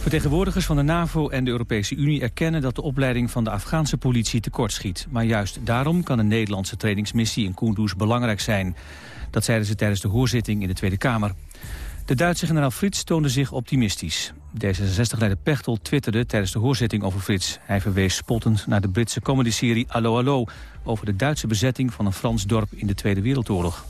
Vertegenwoordigers van de NAVO en de Europese Unie erkennen dat de opleiding van de Afghaanse politie tekortschiet. Maar juist daarom kan een Nederlandse trainingsmissie in Kunduz belangrijk zijn. Dat zeiden ze tijdens de hoorzitting in de Tweede Kamer. De Duitse generaal Frits toonde zich optimistisch. D66-leider Pechtel twitterde tijdens de hoorzitting over Frits. Hij verwees spottend naar de Britse comedyserie Allo Allo... over de Duitse bezetting van een Frans dorp in de Tweede Wereldoorlog.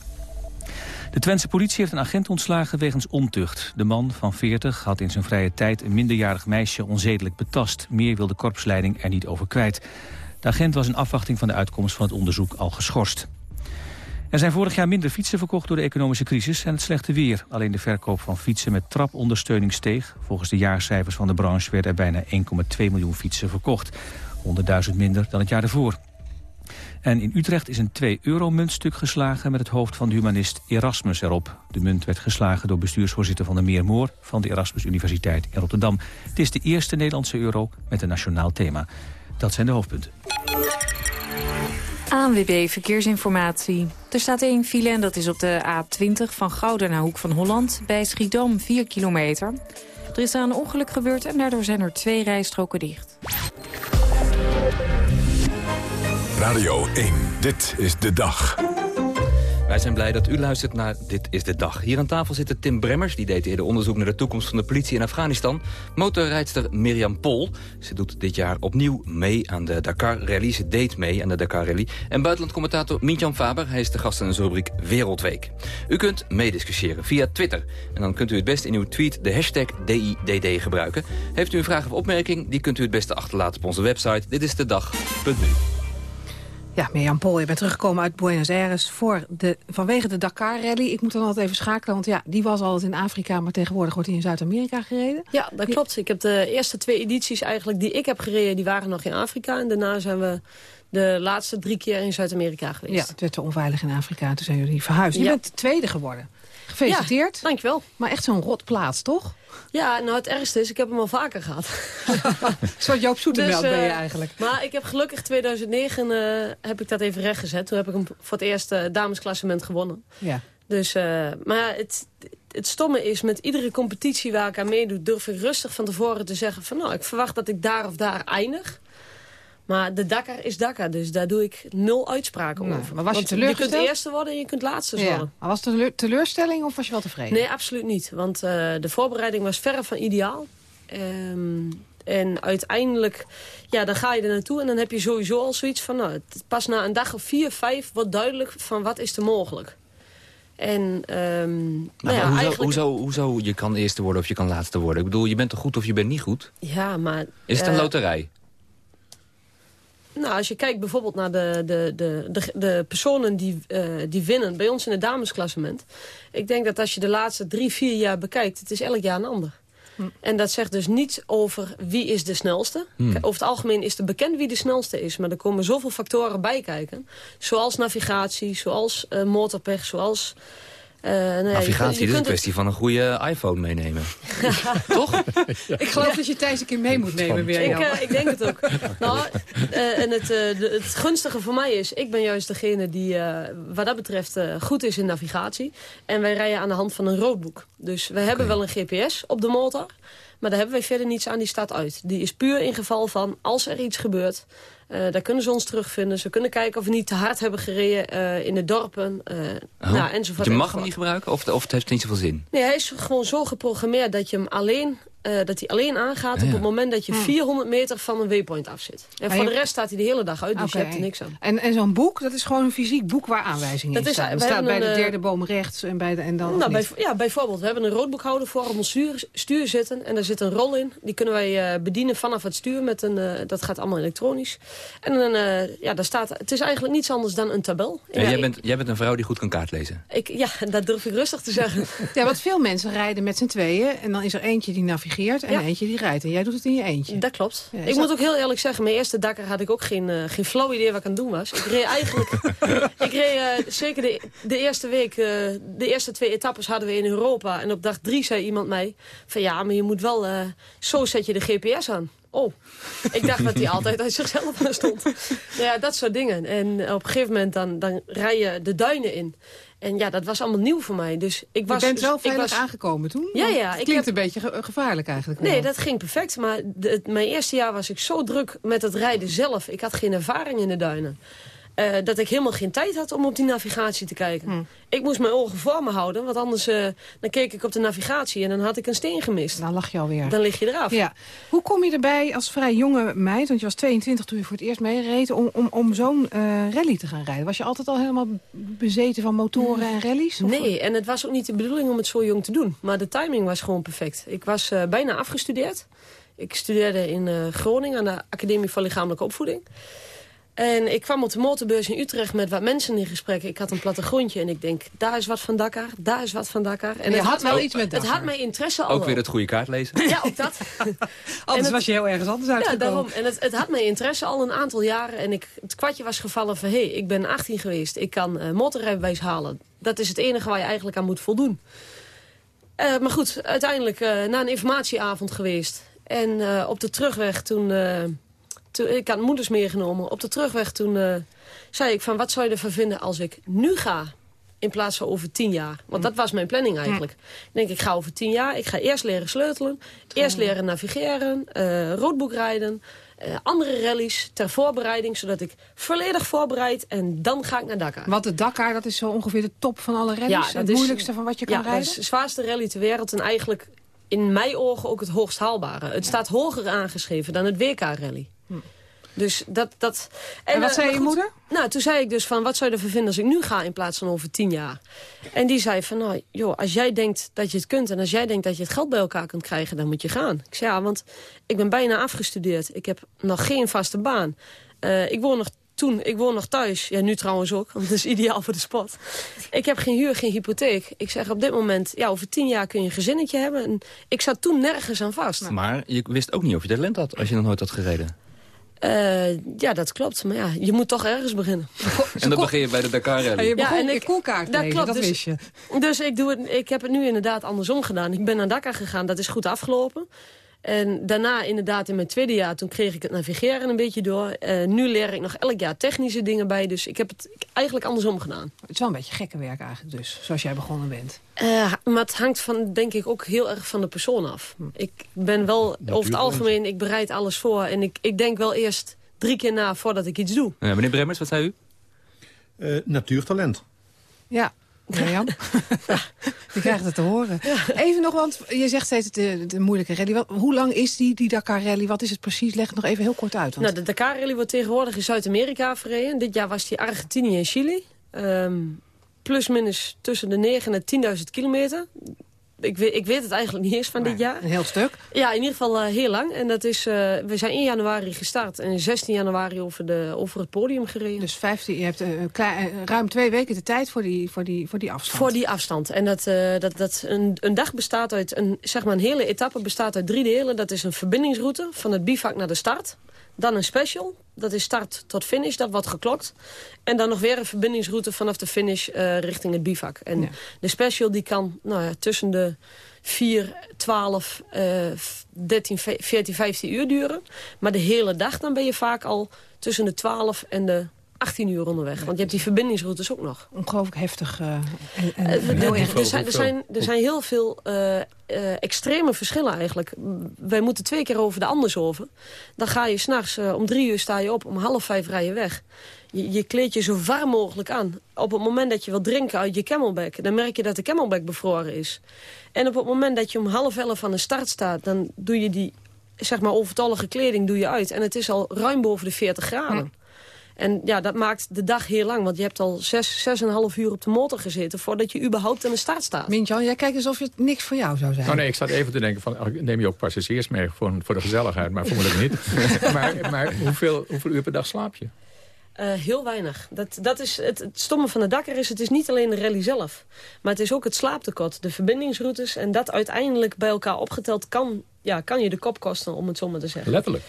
De Twentse politie heeft een agent ontslagen wegens ontucht. De man van 40 had in zijn vrije tijd een minderjarig meisje onzedelijk betast. Meer wil de korpsleiding er niet over kwijt. De agent was in afwachting van de uitkomst van het onderzoek al geschorst. Er zijn vorig jaar minder fietsen verkocht door de economische crisis en het slechte weer. Alleen de verkoop van fietsen met trapondersteuning steeg. Volgens de jaarcijfers van de branche werden er bijna 1,2 miljoen fietsen verkocht. 100.000 minder dan het jaar ervoor. En in Utrecht is een 2-euro-muntstuk geslagen met het hoofd van de humanist Erasmus erop. De munt werd geslagen door bestuursvoorzitter van de Meermoor van de Erasmus Universiteit in Rotterdam. Het is de eerste Nederlandse euro met een nationaal thema. Dat zijn de hoofdpunten. ANWB Verkeersinformatie. Er staat één file en dat is op de A20 van Gouden naar Hoek van Holland... bij Schiedam 4 kilometer. Er is daar een ongeluk gebeurd en daardoor zijn er twee rijstroken dicht. Radio 1, dit is de dag. Wij zijn blij dat u luistert naar Dit is de Dag. Hier aan tafel zitten Tim Bremmers, die deed eerder onderzoek naar de toekomst van de politie in Afghanistan. Motorrijdster Mirjam Pol, ze doet dit jaar opnieuw mee aan de Dakar Rally. Ze deed mee aan de Dakar Rally. En buitenlandcommentator Mintjan Faber, hij is de gast in onze rubriek Wereldweek. U kunt meediscussiëren via Twitter. En dan kunt u het best in uw tweet de hashtag DIDD gebruiken. Heeft u een vraag of opmerking, die kunt u het beste achterlaten op onze website. Dit is de dag.nu. Ja, Mirjam Pol, je bent teruggekomen uit Buenos Aires voor de, vanwege de Dakar-rally. Ik moet dan altijd even schakelen, want ja, die was altijd in Afrika... maar tegenwoordig wordt hij in Zuid-Amerika gereden. Ja, dat klopt. Ik heb de eerste twee edities eigenlijk die ik heb gereden... die waren nog in Afrika. En daarna zijn we de laatste drie keer in Zuid-Amerika geweest. Ja, het werd te onveilig in Afrika en toen zijn jullie verhuisd. Je Ja. bent de tweede geworden. Gefeliciteerd. Ja, dankjewel. Maar echt zo'n rotplaats, toch? Ja, nou het ergste is, ik heb hem al vaker gehad. Soort Joop Zoetemelk Dus, eh, ben je eigenlijk. Maar ik heb gelukkig 2009 eh, heb ik dat even rechtgezet. Toen heb ik hem voor het eerst eh, damesklassement gewonnen. Ja. Dus, eh, maar het, het stomme is, met iedere competitie waar ik aan meedoe... durf ik rustig van tevoren te zeggen van... nou, ik verwacht dat ik daar of daar eindig. Maar de Dakar is Dakar, dus daar doe ik nul uitspraken over. maar was je Want je teleurgesteld? kunt eerste worden en je kunt laatste Ja. worden. Maar was het teleurstelling of was je wel tevreden? Nee, absoluut niet. Want eh, de voorbereiding was verre van ideaal. Ehm, en uiteindelijk, ja, dan ga je er naartoe en dan heb je sowieso al zoiets van... Nou, het- pas na een dag of vier, vijf wordt duidelijk van wat is er mogelijk. En ehm, nou ja, hoezo, eigenlijk... hoezo, hoezo je kan eerste worden of je kan laatste worden? Ik bedoel, je bent toch goed of je bent niet goed? Ja, maar... Is het een eh, loterij? Nou, als je kijkt bijvoorbeeld naar de, de, de, de, de personen die, eh, die winnen bij ons in het damesklassement. Ik denk dat als je de laatste drie, vier jaar bekijkt, het is elk jaar een ander. En dat zegt dus niets over wie is de snelste. Hmm. Kijk, Over het algemeen is er bekend wie de snelste is. Maar er komen zoveel factoren bij kijken. Zoals navigatie, zoals eh, motorpech, zoals... eh, nou ja, Navigatie, je is een het- kwestie van een goede iPhone meenemen. Ik geloof dat je Thijs een keer mee moet nemen, Ik, Mirjam. eh, ik denk het ook. nou, eh, en het, eh, de- het gunstige voor mij is... ik ben juist degene die eh, wat dat betreft goed is in navigatie. En wij rijden aan de hand van een roadbook. Dus we hebben wel een GPS op de motor... maar daar hebben wij verder niets aan, die staat uit. Die is puur in geval van als er iets gebeurt... eh, daar kunnen ze ons terugvinden. Ze kunnen kijken of we niet te hard hebben gereden eh, in de dorpen. eh Oh, nou, enzovoort. je mag hem niet gebruiken of, of het heeft niet zoveel zin? Nee, hij is gewoon zo geprogrammeerd dat je hem alleen, eh, dat hij alleen aangaat Ja, op het moment dat je Hmm. 400 meter van een waypoint af zit. En Maar voor je- de rest staat hij de hele dag uit, dus je hebt er niks aan. En, en zo'n boek, dat is gewoon een fysiek boek waar aanwijzingen Dat in staan. Dat wij staat bij de een, derde eh, boom rechts en, bij de, en dan Nou, bij, ja, bijvoorbeeld, we hebben een roodboekhouder voor op ons stuur, stuur zitten. En daar zit een rol in. Die kunnen wij eh, bedienen vanaf het stuur. Met een, eh, dat gaat allemaal elektronisch. En dan, eh, ja, daar staat, het is eigenlijk niets anders dan een tabel. Ja, jij, ik- bent, jij bent een vrouw die goed kan kaartlezen. Ik, ja, dat durf ik rustig te zeggen. Ja, want veel mensen rijden met z'n tweeën. En dan is er eentje die navigeert en Ja. eentje die rijdt. En jij doet het in je eentje. Dat klopt. Ja, ik dat- moet ook heel eerlijk zeggen, mijn eerste Dakar had ik ook geen, eh, geen flauw idee wat ik aan het doen was. Ik reed eigenlijk, ik reed eh, zeker de, de eerste week, eh, de eerste twee etappes hadden we in Europa. En op dag drie zei iemand mij van ja, maar je moet wel, zo zet je de GPS aan. Oh, ik dacht dat hij altijd uit zichzelf aan stond. Nou ja, dat soort dingen. En op een gegeven moment dan, dan rij je de duinen in. En ja, dat was allemaal nieuw voor mij. Dus ik was, je bent wel ik veilig was, aangekomen toen? Ja, ja, Het ik klinkt heb- een beetje ge- gevaarlijk eigenlijk. Nee, wel. dat ging perfect. Maar de, het- mijn eerste jaar was ik zo druk met het rijden zelf. Ik had geen ervaring in de duinen. Eh, dat ik helemaal geen tijd had om op die navigatie te kijken. Hm. Ik moest mijn ogen voor me houden. Want anders eh, dan keek ik op de navigatie en dan had ik een steen gemist. Dan lag je alweer. Dan lig je eraf. Ja. Hoe kom je erbij als vrij jonge meid, want je was 22 toen je voor het eerst meereed, om, om, om zo'n eh, rally te gaan rijden? Was je altijd al helemaal bezeten van motoren en rallies? Of- Nee, en het was ook niet de bedoeling om het zo jong te doen. Maar de timing was gewoon perfect. Ik was bijna afgestudeerd. Ik studeerde in Groningen aan de Academie voor Lichamelijke Opvoeding. En ik kwam op de motorbeurs in Utrecht met wat mensen in gesprek. Ik had een plattegrondje en ik denk, daar is wat van Dakar, daar is wat van Dakar. En Je het had wel iets met Het Dakar. had mijn interesse al Ook weer het goede kaart lezen. Ja, ook dat. Anders En het- was je heel ergens anders Ja, uitgekomen. daarom. En het, het had mijn interesse al een aantal jaren. En ik, het kwartje was gevallen van... hé, hey, ik ben 18 geweest. Ik kan eh motorrijbewijs halen. Dat is het enige waar je eigenlijk aan moet voldoen. Eh, maar goed, uiteindelijk eh, na een informatieavond geweest. En eh, op de terugweg toen... toen ik had moeders meegenomen. Op de terugweg toen eh, zei ik van... wat zou je ervan vinden als ik nu ga... In plaats van over tien jaar. Want dat was mijn planning eigenlijk. Ik denk, ik ga over tien jaar. Ik ga eerst leren sleutelen. Eerst leren navigeren. eh roodboek rijden. eh, andere rallies ter voorbereiding. Zodat ik volledig voorbereid. En dan ga ik naar Dakar. Want de Dakar, dat is zo ongeveer de top van alle rallies. dat het is- moeilijkste van wat je kan ja, rijden. is de zwaarste rally ter wereld. En eigenlijk in mijn ogen ook het hoogst haalbare. Het staat hoger aangeschreven dan het WK-rally. Dus dat... dat Hm. En wat eh, zei je moeder? Nou, toen zei ik dus van, wat zou je ervan vinden als ik nu ga in plaats van over tien jaar? En die zei van, nou, joh, als jij denkt dat je het kunt... en als jij denkt dat je het geld bij elkaar kunt krijgen, dan moet je gaan. Ik zei, ja, want ik ben bijna afgestudeerd. Ik heb nog geen vaste baan. Eh, ik woon nog toen, ik woon nog thuis. Ja, nu trouwens ook, want het is ideaal voor de spot. Ik heb geen huur, geen hypotheek. Ik zeg op dit moment, ja, over tien jaar kun je een gezinnetje hebben. En ik zat toen nergens aan vast. Maar je wist ook niet of je talent had als je nog nooit had gereden. Uh, ja, dat klopt. Maar ja, je moet toch ergens beginnen. en dan begin je bij de Dakar Rally. En je begon ja, en ik, koelkaart dat, klopt, dat dus, wist je. Dus ik, doe het, ik heb het nu inderdaad andersom gedaan. Ik ben naar Dakar gegaan, dat is goed afgelopen. En daarna inderdaad in mijn tweede jaar, toen kreeg ik het navigeren een beetje door. Uh, nu leer ik nog elk jaar technische dingen bij. Dus ik heb het eigenlijk andersom gedaan. Het is wel een beetje gekke werk eigenlijk dus, zoals jij begonnen bent. Uh, maar het hangt van, denk ik ook heel erg van de persoon af. Hm. Ik ben wel, over het algemeen, ik bereid alles voor. En ik, ik denk wel eerst drie keer na voordat ik iets doe. Ja, meneer Bremmers, wat zei u? Uh, natuurtalent. Ja, Mirjam. je krijgt het te horen. Even nog, want je zegt steeds de, de moeilijke rally. hoe lang is die, die Dakar Rally? Wat is het precies? Leg het nog even heel kort uit. Want... Nou, de Dakar Rally wordt tegenwoordig in Zuid-Amerika verreden. Dit jaar was die Argentinië en Chili. Um, plus minus tussen de 9 en 10.000 kilometer ik, weet, ik weet het eigenlijk niet eens van dit jaar. Een heel stuk? Ja, in ieder geval uh, heel lang. En dat is, uh, we zijn in januari gestart en 16 januari over, de, over het podium gereden. Dus 15, je hebt uh, klein, ruim twee weken de tijd voor die, voor die, voor die afstand. Voor die afstand. En dat, dat, dat een, een dag bestaat uit, een, zeg maar een hele etappe bestaat uit drie delen. Dat is een verbindingsroute van het bivak naar de start. Dan een special, dat is start tot finish, dat wordt geklokt. En dan nog weer een verbindingsroute vanaf de finish uh, richting het bivak. En de special die kan nou ja, tussen de 4, 12, uh, 13, 14, 15 uur duren. Maar de hele dag dan ben je vaak al tussen de 12 en de 18 uur onderweg. Want je hebt die verbindingsroutes ook nog. Ongelooflijk heftig. Uh, en, en uh, er, zijn, er, zijn, er zijn heel veel uh, extreme verschillen eigenlijk. Wij moeten twee keer over de Andershoven. Dan ga je s'nachts, om drie uur sta je op, om half vijf rij je weg. Je, je kleed je zo ver mogelijk aan. Op het moment dat je wilt drinken uit je camelback... dan merk je dat de camelback bevroren is. En op het moment dat je om half elf aan de start staat... dan doe je die zeg maar, overtollige kleding doe je uit. En het is al ruim boven de 40 graden. En ja, dat maakt de dag heel lang. Want je hebt al zes, zes en een half uur op de motor gezeten... voordat je überhaupt aan de start staat. Mintjan, jij kijkt alsof het niks voor jou zou zijn. Oh nee, ik zat even te denken van... Oh, neem je ook passagiers mee voor, voor de gezelligheid? Maar vermoedelijk niet. maar maar hoeveel, hoeveel uur per dag slaap je? Uh, heel weinig. Dat, dat is het, het stomme van de dakker is, het is niet alleen de rally zelf. Maar het is ook het slaaptekort, de verbindingsroutes. En dat uiteindelijk bij elkaar opgeteld kan, ja, kan je de kop kosten, om het zo maar te zeggen. Letterlijk?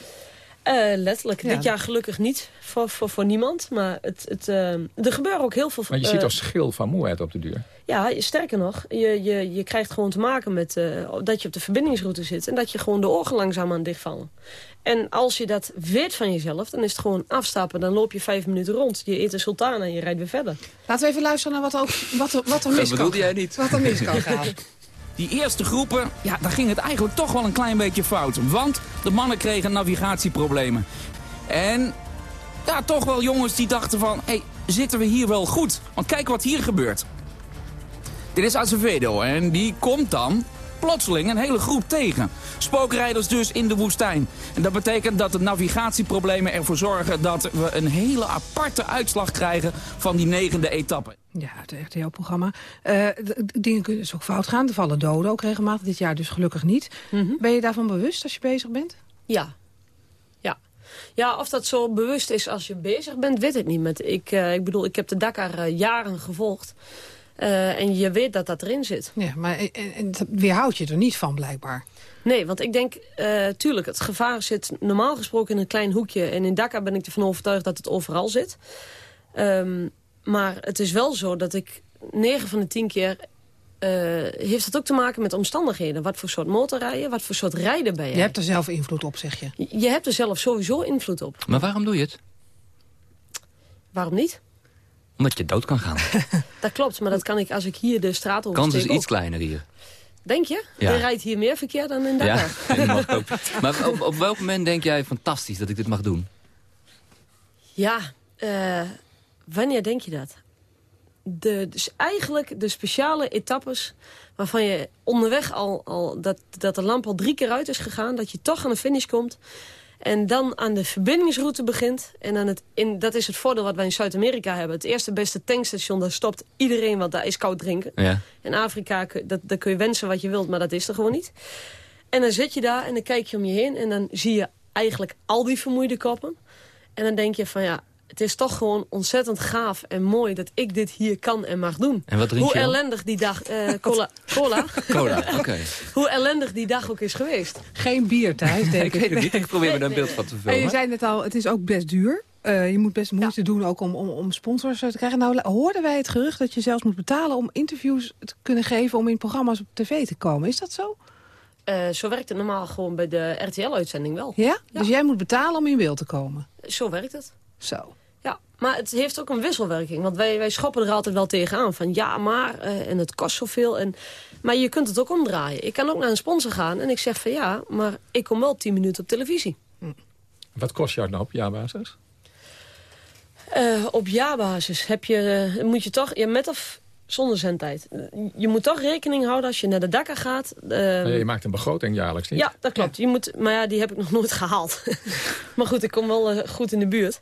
Uh, letterlijk. Dit jaar gelukkig niet voor, voor, voor niemand. Maar het, het, uh, er gebeuren ook heel veel... Maar je ziet als schil van moeheid op de duur. Ja, sterker nog. Je, je, je krijgt gewoon te maken met dat je op de verbindingsroute zit... en dat je gewoon de ogen langzaam aan dichtvallen. En als je dat weet van jezelf, dan is het gewoon afstappen. Dan loop je vijf minuten rond. Je eet een sultana en je rijdt weer verder. Laten we even luisteren naar wat, ook, wat, er, wat er mis kan. jij niet. Wat er mis kan gaan. Die eerste groepen, ja, daar ging het eigenlijk toch wel een klein beetje fout. Want de mannen kregen navigatieproblemen. En ja, toch wel jongens die dachten van... hé, hey, zitten we hier wel goed? Want kijk wat hier gebeurt. Dit is Azevedo en die komt dan plotseling een hele groep tegen. Spookrijders dus in de woestijn. En dat betekent dat de navigatieproblemen ervoor zorgen... dat we een hele aparte uitslag krijgen van die negende etappe. Ja, het RTL-programma. Uh, dingen kunnen dus ook fout gaan. Er vallen doden ook regelmatig. Dit jaar dus gelukkig niet. Mhm. Ben je daarvan bewust als je bezig bent? Ja. Ja. Ja, of dat zo bewust is als je bezig bent, weet ik niet. Met, ik, uh, ik bedoel, ik heb de Dakar uh, jaren gevolgd. En je weet dat dat erin zit. Ja, maar en, en weerhoud je er niet van, blijkbaar. Nee, want ik denk, uh, tuurlijk, het gevaar zit normaal gesproken in een klein hoekje. En in Dakar ben ik ervan overtuigd dat het overal zit. Um, maar het is wel zo dat ik 9 van de 10 keer... Uh, heeft het ook te maken met omstandigheden. Wat voor soort motorrijden, wat voor soort rijden ben je. Je hebt er zelf invloed op, zeg je. Je hebt er zelf sowieso invloed op. Maar waarom doe je het? Waarom niet? Omdat je dood kan gaan. dat klopt, maar dat kan ik als ik hier de straat over Kans is iets kleiner hier. Denk je? Ja. Je rijdt hier meer verkeer dan in Dakar. Ja, mag ook. Maar op, op welk moment denk jij fantastisch dat ik dit mag doen? Ja, uh, wanneer denk je dat? De, dus eigenlijk de speciale etappes waarvan je onderweg al, al dat, dat de lamp al drie keer uit is gegaan... dat je toch aan de finish komt en dan aan de verbindingsroute begint. En aan het, in, dat is het voordeel wat wij in Zuid-Amerika hebben. Het eerste beste tankstation, daar stopt iedereen, want daar is koud drinken. Ja. In Afrika, dat, daar kun je wensen wat je wilt, maar dat is er gewoon niet. En dan zit je daar en dan kijk je om je heen... en dan zie je eigenlijk al die vermoeide koppen. En dan denk je van ja, het is toch gewoon ontzettend gaaf en mooi dat ik dit hier kan en mag doen. En wat drink Hoe je ellendig die dag... eh, cola. cola. Cola, oké. Hoe ellendig die dag ook is geweest. Geen bier thuis, denk ik weet het niet, ik probeer me daar een beeld van te En je zei net al, het is ook best duur. Eh, je moet best moeite doen ook om, om, om sponsors eh, te krijgen. Nou, hoorden wij het gerucht dat je zelfs moet betalen... om interviews te kunnen geven om in programma's op tv te komen. Is dat zo? Eh, zo werkt het normaal gewoon bij de RTL-uitzending wel. Ja? Dus jij moet betalen om in beeld te komen? Zo werkt het. Zo. Maar het heeft ook een wisselwerking. Want wij, wij schoppen er altijd wel tegenaan. Van ja, maar, eh, en het kost zoveel. En, maar je kunt het ook omdraaien. Ik kan ook naar een sponsor gaan en ik zeg van ja, maar ik kom wel 10 minuten op televisie. Wat kost jou nou op jaarbasis? Eh, op jaarbasis heb je, eh, moet je toch, ja, met of zonder zendtijd. Je moet toch rekening houden als je naar de Dakar gaat. eh, Nee, je maakt een begroting jaarlijks niet? Ja, dat klopt. Je moet, maar ja, die heb ik nog nooit gehaald. maar goed, ik kom wel goed in de buurt.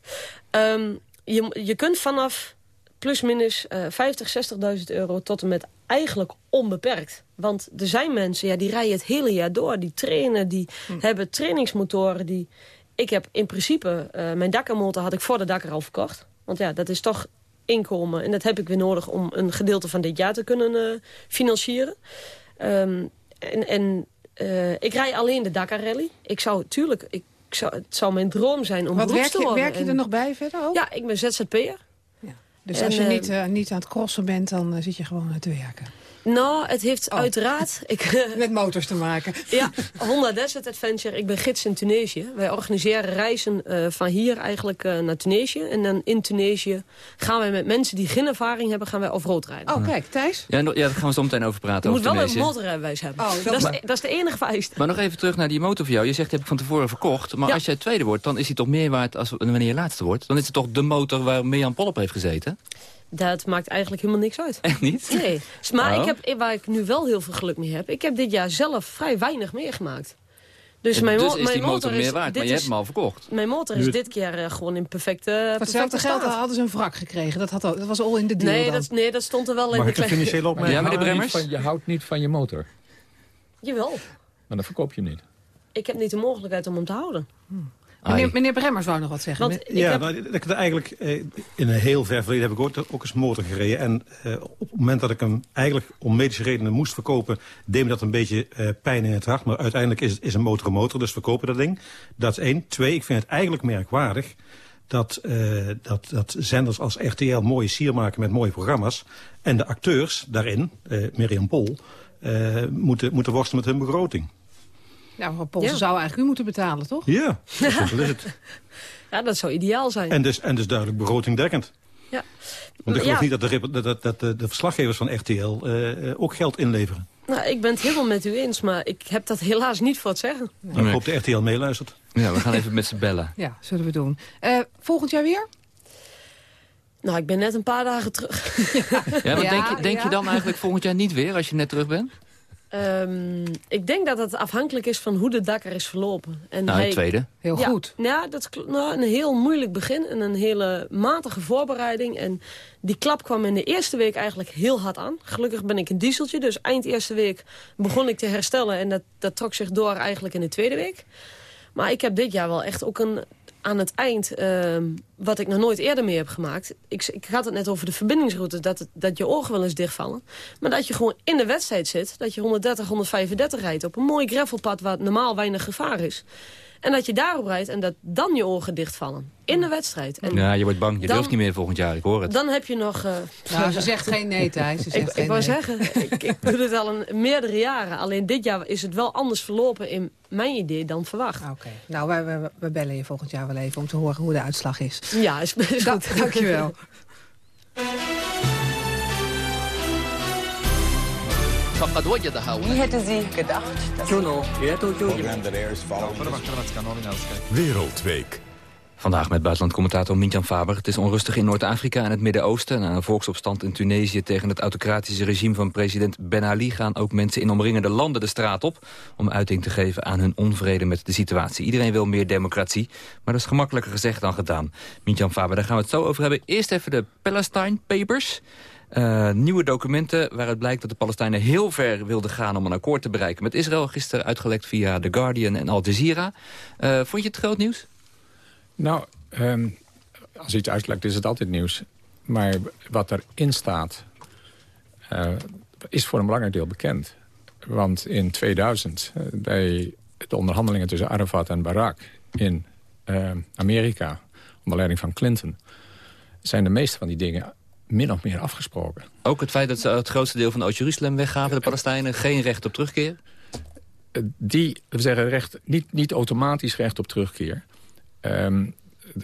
Ehm, je, je kunt vanaf plusminus eh 50, 60.000 euro tot en met eigenlijk onbeperkt. Want er zijn mensen, ja, die rijden het hele jaar door. Die trainen, die hebben trainingsmotoren. Die... Ik heb in principe, eh, mijn Dakar-motor had ik voor de Dakar al verkocht. Want ja, dat is toch inkomen. En dat heb ik weer nodig om een gedeelte van dit jaar te kunnen eh, financieren. Ehm, en en eh, ik rij alleen de Dakar Rally. Ik zou, tuurlijk, ik zou, het zou mijn droom zijn om Wat werk te je, werk je En- er nog bij verder ook? Ja, ik ben ZZP'er. Dus En, als je eh, niet, eh, niet aan het crossen bent, dan eh, zit je gewoon te werken. Nou, het heeft uiteraard... Ik, Met motors te maken. Ja, Honda Desert Adventure. Ik ben gids in Tunesië. Wij organiseren reizen eh, van hier eigenlijk eh, naar Tunesië. En dan in Tunesië gaan wij met mensen die geen ervaring hebben... gaan wij off-road rijden. Oh, kijk, Thijs. Ja, no- ja, daar gaan we zo meteen over praten. Je moet wel een motorrijbewijs hebben. Oh, dat, is maar- dat is de enige vereiste. Maar nog even terug naar die motor van jou. Je zegt, die heb ik van tevoren verkocht. Maar Ja. als jij tweede wordt, dan is hij toch meer waard als wanneer je laatste wordt. Dan is het toch de motor waar Mirjam Pol op heeft gezeten? Dat maakt eigenlijk helemaal niks uit. Echt niet? Nee. Maar Oh. ik heb, waar ik nu wel heel veel geluk mee heb... ik heb dit jaar zelf vrij weinig meegemaakt. Dus, Dus, mijn, mo- is mijn die motor, is, meer waard, dit maar je hebt hem al verkocht. Mijn motor is dit keer eh, gewoon in perfecte, Voor hetzelfde geld staat. hadden ze een wrak gekregen. Dat, had al, dat was al in de deal Nee dan. dat, nee, dat stond er wel in Mag de ik een kleine... financiële opmerking? Ja, Bremmers? niet van- Je houdt niet van je motor. Jawel. Maar dan verkoop je hem niet. Ik heb niet de mogelijkheid om hem te houden. Meneer, meneer Bremmers wou nog wat zeggen. Want ik ja, heb- nou, ik eigenlijk eh, in een heel ver verleden heb ik ook, ook eens motor gereden. En eh, op het moment dat ik hem eigenlijk om medische redenen moest verkopen... deed me dat een beetje eh, pijn in het hart. Maar uiteindelijk is, is een motor een motor, dus verkopen dat ding. Dat is één. Twee, ik vind het eigenlijk merkwaardig... Dat, eh, dat, dat zenders als RTL mooie sier maken met mooie programma's... en de acteurs daarin, eh Mirjam Pol... eh, moeten, moeten worstelen met hun begroting. Maar Polsen Ja. zou eigenlijk u moeten betalen, toch? Ja, zo simpel is het. Ja, dat zou ideaal zijn. En dus, en dus duidelijk begrotingdekkend. Ja. Want ik geloof Ja. niet dat de, dat, dat, dat de, de verslaggevers van RTL eh, eh, ook geld inleveren. Nou, ik ben het helemaal met u eens, maar ik heb dat helaas niet voor het zeggen. Nou, Ik hoop de RTL meeluistert. Ja, we gaan even met ze bellen. Ja, zullen we doen. Eh, volgend jaar weer? Nou, ik ben net een paar dagen terug. Ja, Ja, denk, je, denk ja. je dan eigenlijk volgend jaar niet weer als je net terug bent? Ehm, ik denk dat het afhankelijk is van hoe de Dakar is verlopen. En Nou, hij- tweede. Heel ja, goed. Ja, dat is nou, een heel moeilijk begin en een hele matige voorbereiding. En die klap kwam in de eerste week eigenlijk heel hard aan. Gelukkig ben ik een dieseltje, dus eind eerste week begon ik te herstellen. En dat, dat trok zich door eigenlijk in de tweede week. Maar ik heb dit jaar wel echt ook een, aan het eind, ehm, wat ik nog nooit eerder mee heb gemaakt. Ik, ik had het net over de verbindingsroute, dat, dat je ogen wel eens dichtvallen. Maar dat je gewoon in de wedstrijd zit, dat je 130, 135 rijdt op een mooi gravelpad waar normaal weinig gevaar is. En dat je daarop rijdt en dat dan je ogen dichtvallen. In de wedstrijd. En Ja, je wordt bang. Je dan- durft niet meer volgend jaar. Ik hoor het. dan heb je nog... eh, Nou, ze zegt geen nee, Thijs. Ze ik, zegt ik geen wou nee. zeggen, ik, ik doe dit al een, meerdere jaren. Alleen dit jaar is het wel anders verlopen in mijn idee dan verwacht. Oké. Nou, wij, wij- we bellen je volgend jaar wel even om te horen hoe de uitslag is. Ja, is, is Da- goed. Dankjewel. فقد وجدها Wie hätte sie gedacht? Wereldweek. Vandaag met buitenlandcommentator Mintjan Faber. Het is onrustig in Noord-Afrika en het Midden-Oosten. Na een volksopstand in Tunesië tegen het autocratische regime van president Ben Ali... gaan ook mensen in omringende landen de straat op... om uiting te geven aan hun onvrede met de situatie. Iedereen wil meer democratie, maar dat is gemakkelijker gezegd dan gedaan. Mintjan Faber, daar gaan we het zo over hebben. Eerst even de Palestine Papers... Eh, nieuwe documenten waaruit blijkt dat de Palestijnen heel ver wilden gaan om een akkoord te bereiken met Israël. Gisteren uitgelekt via The Guardian en Al Jazeera. Eh, vond je het groot nieuws? Nou, ehm, als iets uitlekt is het altijd nieuws. Maar wat erin staat uh, is voor een belangrijk deel bekend. Want in 2000, uh, bij de onderhandelingen tussen Arafat en Barak in Amerika... onder leiding van Clinton, zijn de meeste van die dingen min of meer afgesproken. Ook het feit dat ze het grootste deel van Oost-Jeruzalem weggaven, de Palestijnen, geen recht op terugkeer? Die, we zeggen recht, niet, niet automatisch recht op terugkeer. Um,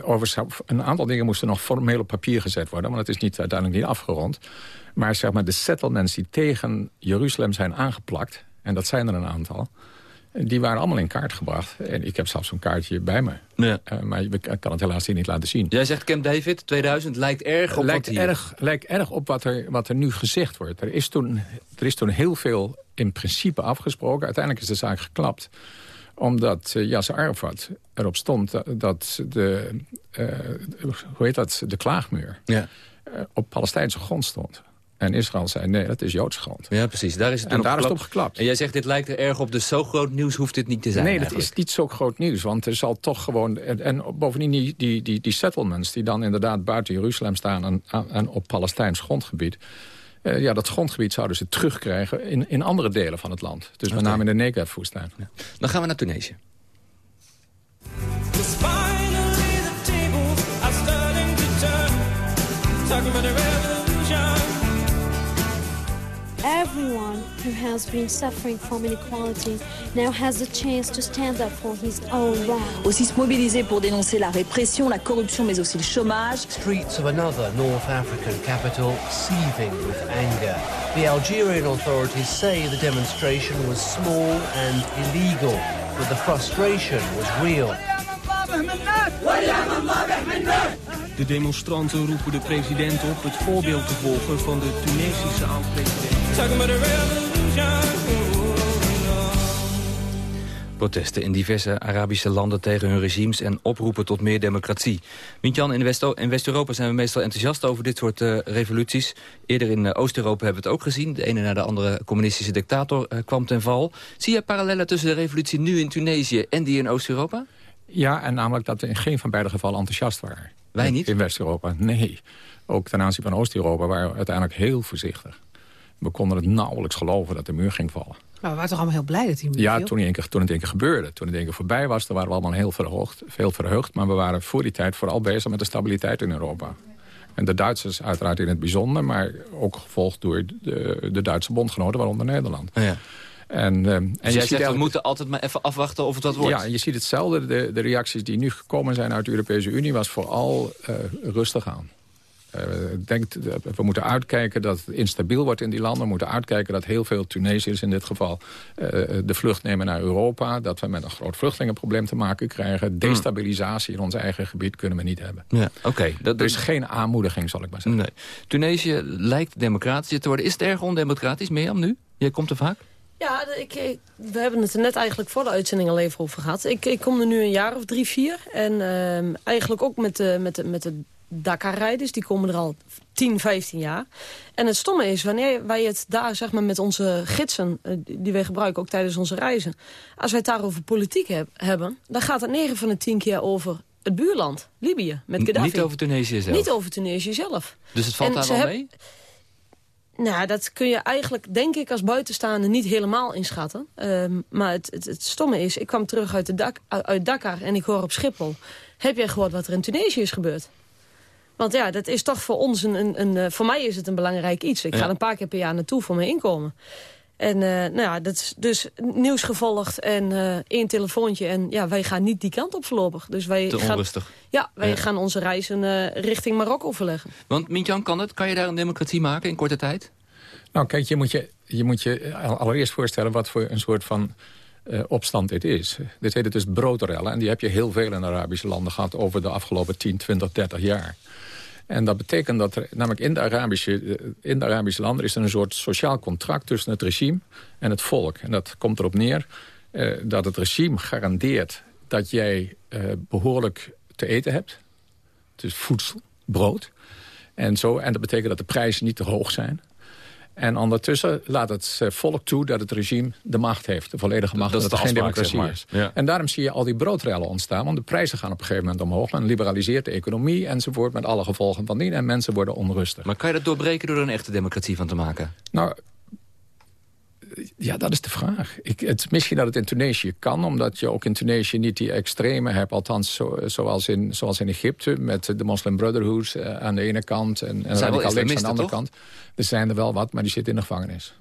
overigens, een aantal dingen moesten nog formeel op papier gezet worden... want het is niet, uiteindelijk niet afgerond. Maar, zeg maar de settlements die tegen Jeruzalem zijn aangeplakt... en dat zijn er een aantal... die waren allemaal in kaart gebracht. En ik heb zelfs zo'n kaartje bij me. Ja. Uh, maar ik kan het helaas hier niet laten zien. Jij zegt Camp David 2000 lijkt erg op lijkt wat hier... Erg, lijkt erg op wat er, wat er nu gezegd wordt. Er is, toen, er is toen heel veel in principe afgesproken. Uiteindelijk is de zaak geklapt omdat uh, Yasser Arafat erop stond dat de, uh, hoe heet dat, de klaagmuur ja. uh, op Palestijnse grond stond. En Israël zei, nee, dat is Joods grond. Ja, precies. Daar is het en daar is het op geklapt. En jij zegt, dit lijkt er erg op, dus zo groot nieuws hoeft dit niet te zijn Nee, eigenlijk. dat is niet zo groot nieuws, want er zal toch gewoon... En, en bovendien die, die, die, die settlements die dan inderdaad buiten Jeruzalem staan... en, en op Palestijns grondgebied... Uh, ja, dat grondgebied zouden ze terugkrijgen in, in andere delen van het land. Dus met name in de Negev-woestijn. Ja. Dan gaan we naar Tunesië. Everyone who has been suffering from inequality now has the chance to stand up for his own rights. Aussi se mobiliser pour dénoncer la répression, la corruption, mais aussi le chômage. Streets of another North African capital seething with anger. The Algerian authorities say the demonstration was small and illegal, but the frustration was real. De demonstranten roepen de president op het voorbeeld te volgen van de Tunesische Protesten in diverse Arabische landen tegen hun regimes en oproepen tot meer democratie. Mintjan, in West-Europa West zijn we meestal enthousiast over dit soort uh, revoluties. Eerder in uh, Oost-Europa hebben we het ook gezien. De ene na de andere communistische dictator uh, kwam ten val. Zie je parallellen tussen de revolutie nu in Tunesië en die in Oost-Europa? Ja, en namelijk dat we in geen van beide gevallen enthousiast waren. Wij niet? In West-Europa, nee. Ook ten aanzien van Oost-Europa waren we uiteindelijk heel voorzichtig. We konden het nauwelijks geloven dat de muur ging vallen. Maar we waren toch allemaal heel blij dat die muur Ja, viel? toen, keer, toen het een keer gebeurde. Toen het een keer voorbij was, dan waren we allemaal heel verhoogd, veel verheugd. Maar we waren voor die tijd vooral bezig met de stabiliteit in Europa. En de Duitsers uiteraard in het bijzonder... maar ook gevolgd door de, de Duitse bondgenoten, waaronder Nederland. Ja. En, uh, en dus jij zegt, we moeten altijd maar even afwachten of het wat wordt. Ja, je ziet hetzelfde. De, de reacties die nu gekomen zijn uit de Europese Unie... was vooral uh, rustig aan. Uh, denk, we moeten uitkijken dat het instabiel wordt in die landen. We moeten uitkijken dat heel veel Tunesiërs in dit geval... Uh, de vlucht nemen naar Europa. Dat we met een groot vluchtelingenprobleem te maken krijgen. Destabilisatie in ons eigen gebied kunnen we niet hebben. Ja, okay, dat, er is geen aanmoediging, zal ik maar zeggen. Nee. Tunesië lijkt democratisch te worden. Is het erg ondemocratisch, Mirjam, nu? Jij komt er vaak? Ja, ik, ik, we hebben het er net eigenlijk voor de uitzending al even over gehad. Ik, ik kom er nu een jaar of drie, vier. En uh, eigenlijk ook met de, met de, met de Dakar-rijders. Die komen er al 10, 15 jaar. En het stomme is, wanneer wij het daar zeg maar, met onze gidsen... die wij gebruiken ook tijdens onze reizen... als wij het daar over politiek heb, hebben... dan gaat het 9 van de 10 keer over het buurland, Libië, met Gaddafi. Niet over Tunesië zelf? Niet over Tunesië zelf. Dus het valt en daar wel mee? Nou, dat kun je eigenlijk, denk ik, als buitenstaander niet helemaal inschatten. Um, maar het, het, het, stomme is, ik kwam terug uit, de Dak uit Dakar en ik hoor op Schiphol... heb jij gehoord wat er in Tunesië is gebeurd? Want ja, dat is toch voor ons een... een, een voor mij is het een belangrijk iets. Ik ga Ja. er een paar keer per jaar naartoe voor mijn inkomen. En eh, nou ja, dat is dus nieuws gevolgd en eh, één telefoontje. En ja, wij gaan niet die kant op voorlopig. Dus wij Te gaan, onrustig. Ja, wij Ja. gaan onze reizen eh, richting Marokko verleggen. Want Mintjan, kan het? Kan je daar een democratie maken in korte tijd? Nou, kijk, je moet je, je, moet je allereerst voorstellen... wat voor een soort van uh, opstand dit is. Dit heet het dus broodrellen. En die heb je heel veel in Arabische landen gehad... over de afgelopen 10, 20, 30 jaar. En dat betekent dat er, namelijk in de, Arabische, in de Arabische landen... is er een soort sociaal contract tussen het regime en het volk. En dat komt erop neer uh, dat het regime garandeert... dat jij behoorlijk te eten hebt. Dus voedsel, brood. En, zo, en dat betekent dat de prijzen niet te hoog zijn. En ondertussen laat het eh, volk toe dat het regime de macht heeft. De volledige macht, dat, dat, het geen democratie is. En daarom zie je al die broodrellen ontstaan. Want de prijzen gaan op een gegeven moment omhoog. Men liberaliseert de economie enzovoort met alle gevolgen van dien. En mensen worden onrustig. Maar kan je dat doorbreken door er een echte democratie van te maken? Nou, ja, dat is de vraag. Ik, het, misschien dat het in Tunesië kan, omdat je ook in Tunesië niet die extreme hebt. Althans, zo, zoals, in, zoals in Egypte, met de Muslim Brotherhood uh, aan de ene kant... en, en radicaal links aan de andere kant. Er zijn er wel wat, maar die zitten in de gevangenis.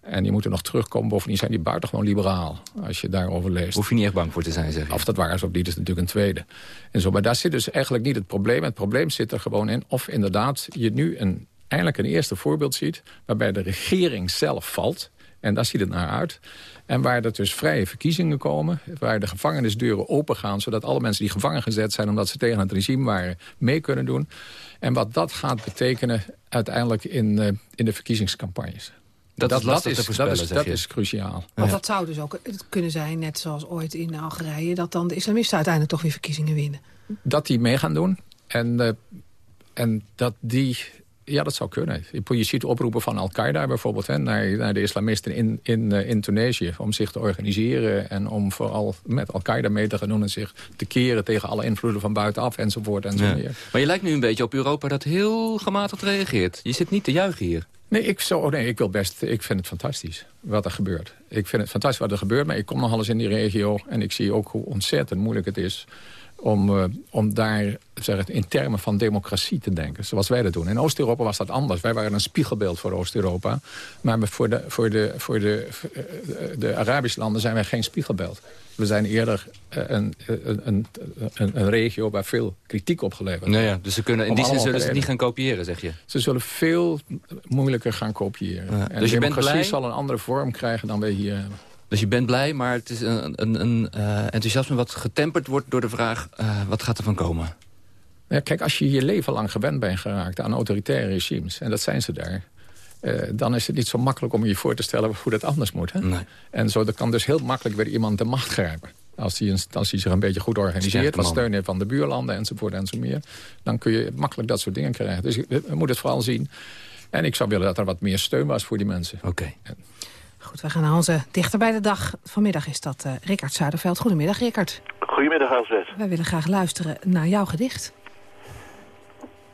En die moeten nog terugkomen. Bovendien zijn die buitengewoon liberaal, als je daarover leest. Hoef je niet echt bang voor te zijn, zeg je. Of dat waar is of niet, is natuurlijk een tweede. En zo, maar daar zit dus eigenlijk niet het probleem. Het probleem zit er gewoon in of inderdaad je nu een eindelijk een eerste voorbeeld ziet... waarbij de regering zelf valt. En daar ziet het naar uit. En waar er dus vrije verkiezingen komen. Waar de gevangenisdeuren opengaan. Zodat alle mensen die gevangen gezet zijn... omdat ze tegen het regime waren, mee kunnen doen. En wat dat gaat betekenen uiteindelijk in, uh, in de verkiezingscampagnes. Dat, dat, is dat, is, dat is cruciaal. Want dat zou dus ook kunnen zijn, net zoals ooit in Algerije... dat dan de islamisten uiteindelijk toch weer verkiezingen winnen. Dat die mee gaan doen. En, uh, en dat die ja, dat zou kunnen. Je ziet oproepen van Al-Qaeda bijvoorbeeld... Hè, naar, naar, de islamisten in, in, uh, in Tunesië... om zich te organiseren en om vooral met Al-Qaeda mee te gaan doen... en zich te keren tegen alle invloeden van buitenaf enzovoort. Ja. Maar je lijkt nu een beetje op Europa dat heel gematigd reageert. Je zit niet te juichen hier. Nee, ik, zo, nee, ik wil best. Ik vind het fantastisch wat er gebeurt. Ik vind het fantastisch wat er gebeurt, maar ik kom nog eens in die regio... en ik zie ook hoe ontzettend moeilijk het is om, uh, om daar zeg het, in termen van democratie te denken. Zoals wij dat doen. In Oost-Europa was dat anders. Wij waren een spiegelbeeld voor Oost-Europa. Maar voor, de, voor, de, voor de, de Arabische landen zijn wij geen spiegelbeeld. We zijn eerder een, een, een, een, regio waar veel kritiek op geleverd wordt. Nou ja, dus ze kunnen, in die zin zullen ze het niet gaan kopiëren, zeg je? Ze zullen veel moeilijker gaan kopiëren. Ja, en dus democratie zal een andere vorm krijgen dan wij hier hebben. Dus je bent blij, maar het is een, een, een uh, enthousiasme wat getemperd wordt door de vraag... Uh, wat gaat er van komen? Ja, kijk, als je je leven lang gewend bent geraakt aan autoritaire regimes... en dat zijn ze daar... Uh, dan is het niet zo makkelijk om je voor te stellen hoe dat anders moet. Hè? Nee. En zo kan dus heel makkelijk weer iemand de macht grijpen. Als hij, als hij zich een beetje goed organiseert, wat steun heeft van de buurlanden enzovoort enzovoort... dan kun je makkelijk dat soort dingen krijgen. Dus we moeten het vooral zien. En ik zou willen dat er wat meer steun was voor die mensen. Oké. Okay. Goed, we gaan naar onze dichter bij de dag. Vanmiddag is dat uh, Rickard Zuiderveld. Goedemiddag, Rickard. Goedemiddag, Elsbeth. Wij willen graag luisteren naar jouw gedicht.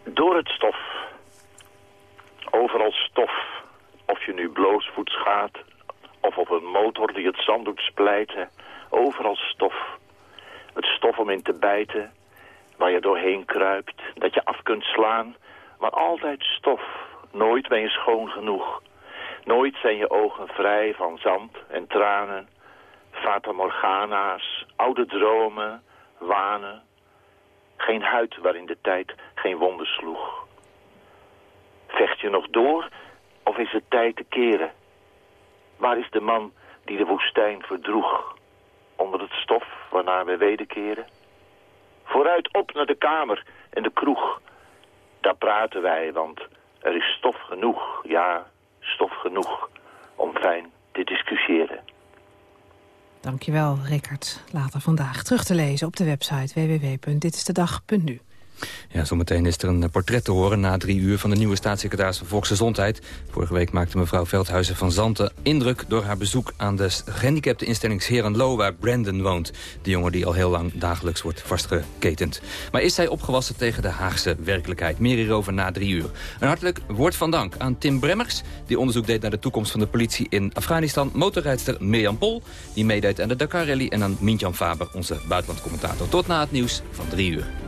Door het stof. Overal stof. Of je nu bloosvoets gaat, of op een motor die het zand doet splijten. Overal stof. Het stof om in te bijten, waar je doorheen kruipt, dat je af kunt slaan. Maar altijd stof. Nooit ben je schoon genoeg. Nooit zijn je ogen vrij van zand en tranen, fata morgana's, oude dromen, wanen. Geen huid waarin de tijd geen wonden sloeg. Vecht je nog door of is het tijd te keren? Waar is de man die de woestijn verdroeg? Onder het stof waarnaar we wederkeren? Vooruit op naar de kamer en de kroeg. Daar praten wij, want er is stof genoeg, ja, stof genoeg om fijn te discussiëren. Dankjewel, Rickard. Later vandaag terug te lezen op de website www.ditistedag.nu. Ja, zometeen is er een portret te horen na drie uur van de nieuwe staatssecretaris van Volksgezondheid. Vorige week maakte mevrouw Veldhuizen van Zanten indruk door haar bezoek aan de gehandicapte instelling Herenlo waar Brandon woont. De jongen die al heel lang dagelijks wordt vastgeketend. Maar is zij opgewassen tegen de Haagse werkelijkheid? Meer hierover na drie uur. Een hartelijk woord van dank aan Tim Bremmers, die onderzoek deed naar de toekomst van de politie in Afghanistan. Motorrijdster Mirjam Pol, die meedeed aan de Dakar Rally. En aan Mintjan Faber, onze buitenlandcommentator. Tot na het nieuws van drie uur.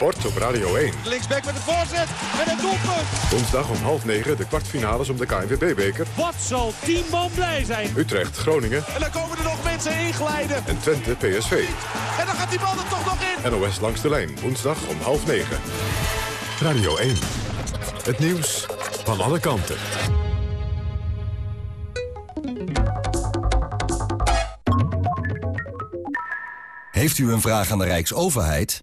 Sport op Radio 1. Linksback met de voorzet en een doelpunt. Woensdag om half negen de kwartfinales om de KNVB-beker. Wat zal die man blij zijn. Utrecht, Groningen. En dan komen er nog mensen inglijden. En Twente, PSV. En dan gaat die bal er toch nog in. NOS langs de lijn, woensdag om half negen. Radio 1. Het nieuws van alle kanten. Heeft u een vraag aan de Rijksoverheid?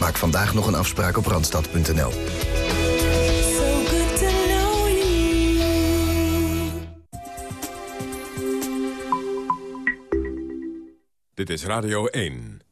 Maak vandaag nog een afspraak op Randstad.nl. Dit is Radio 1.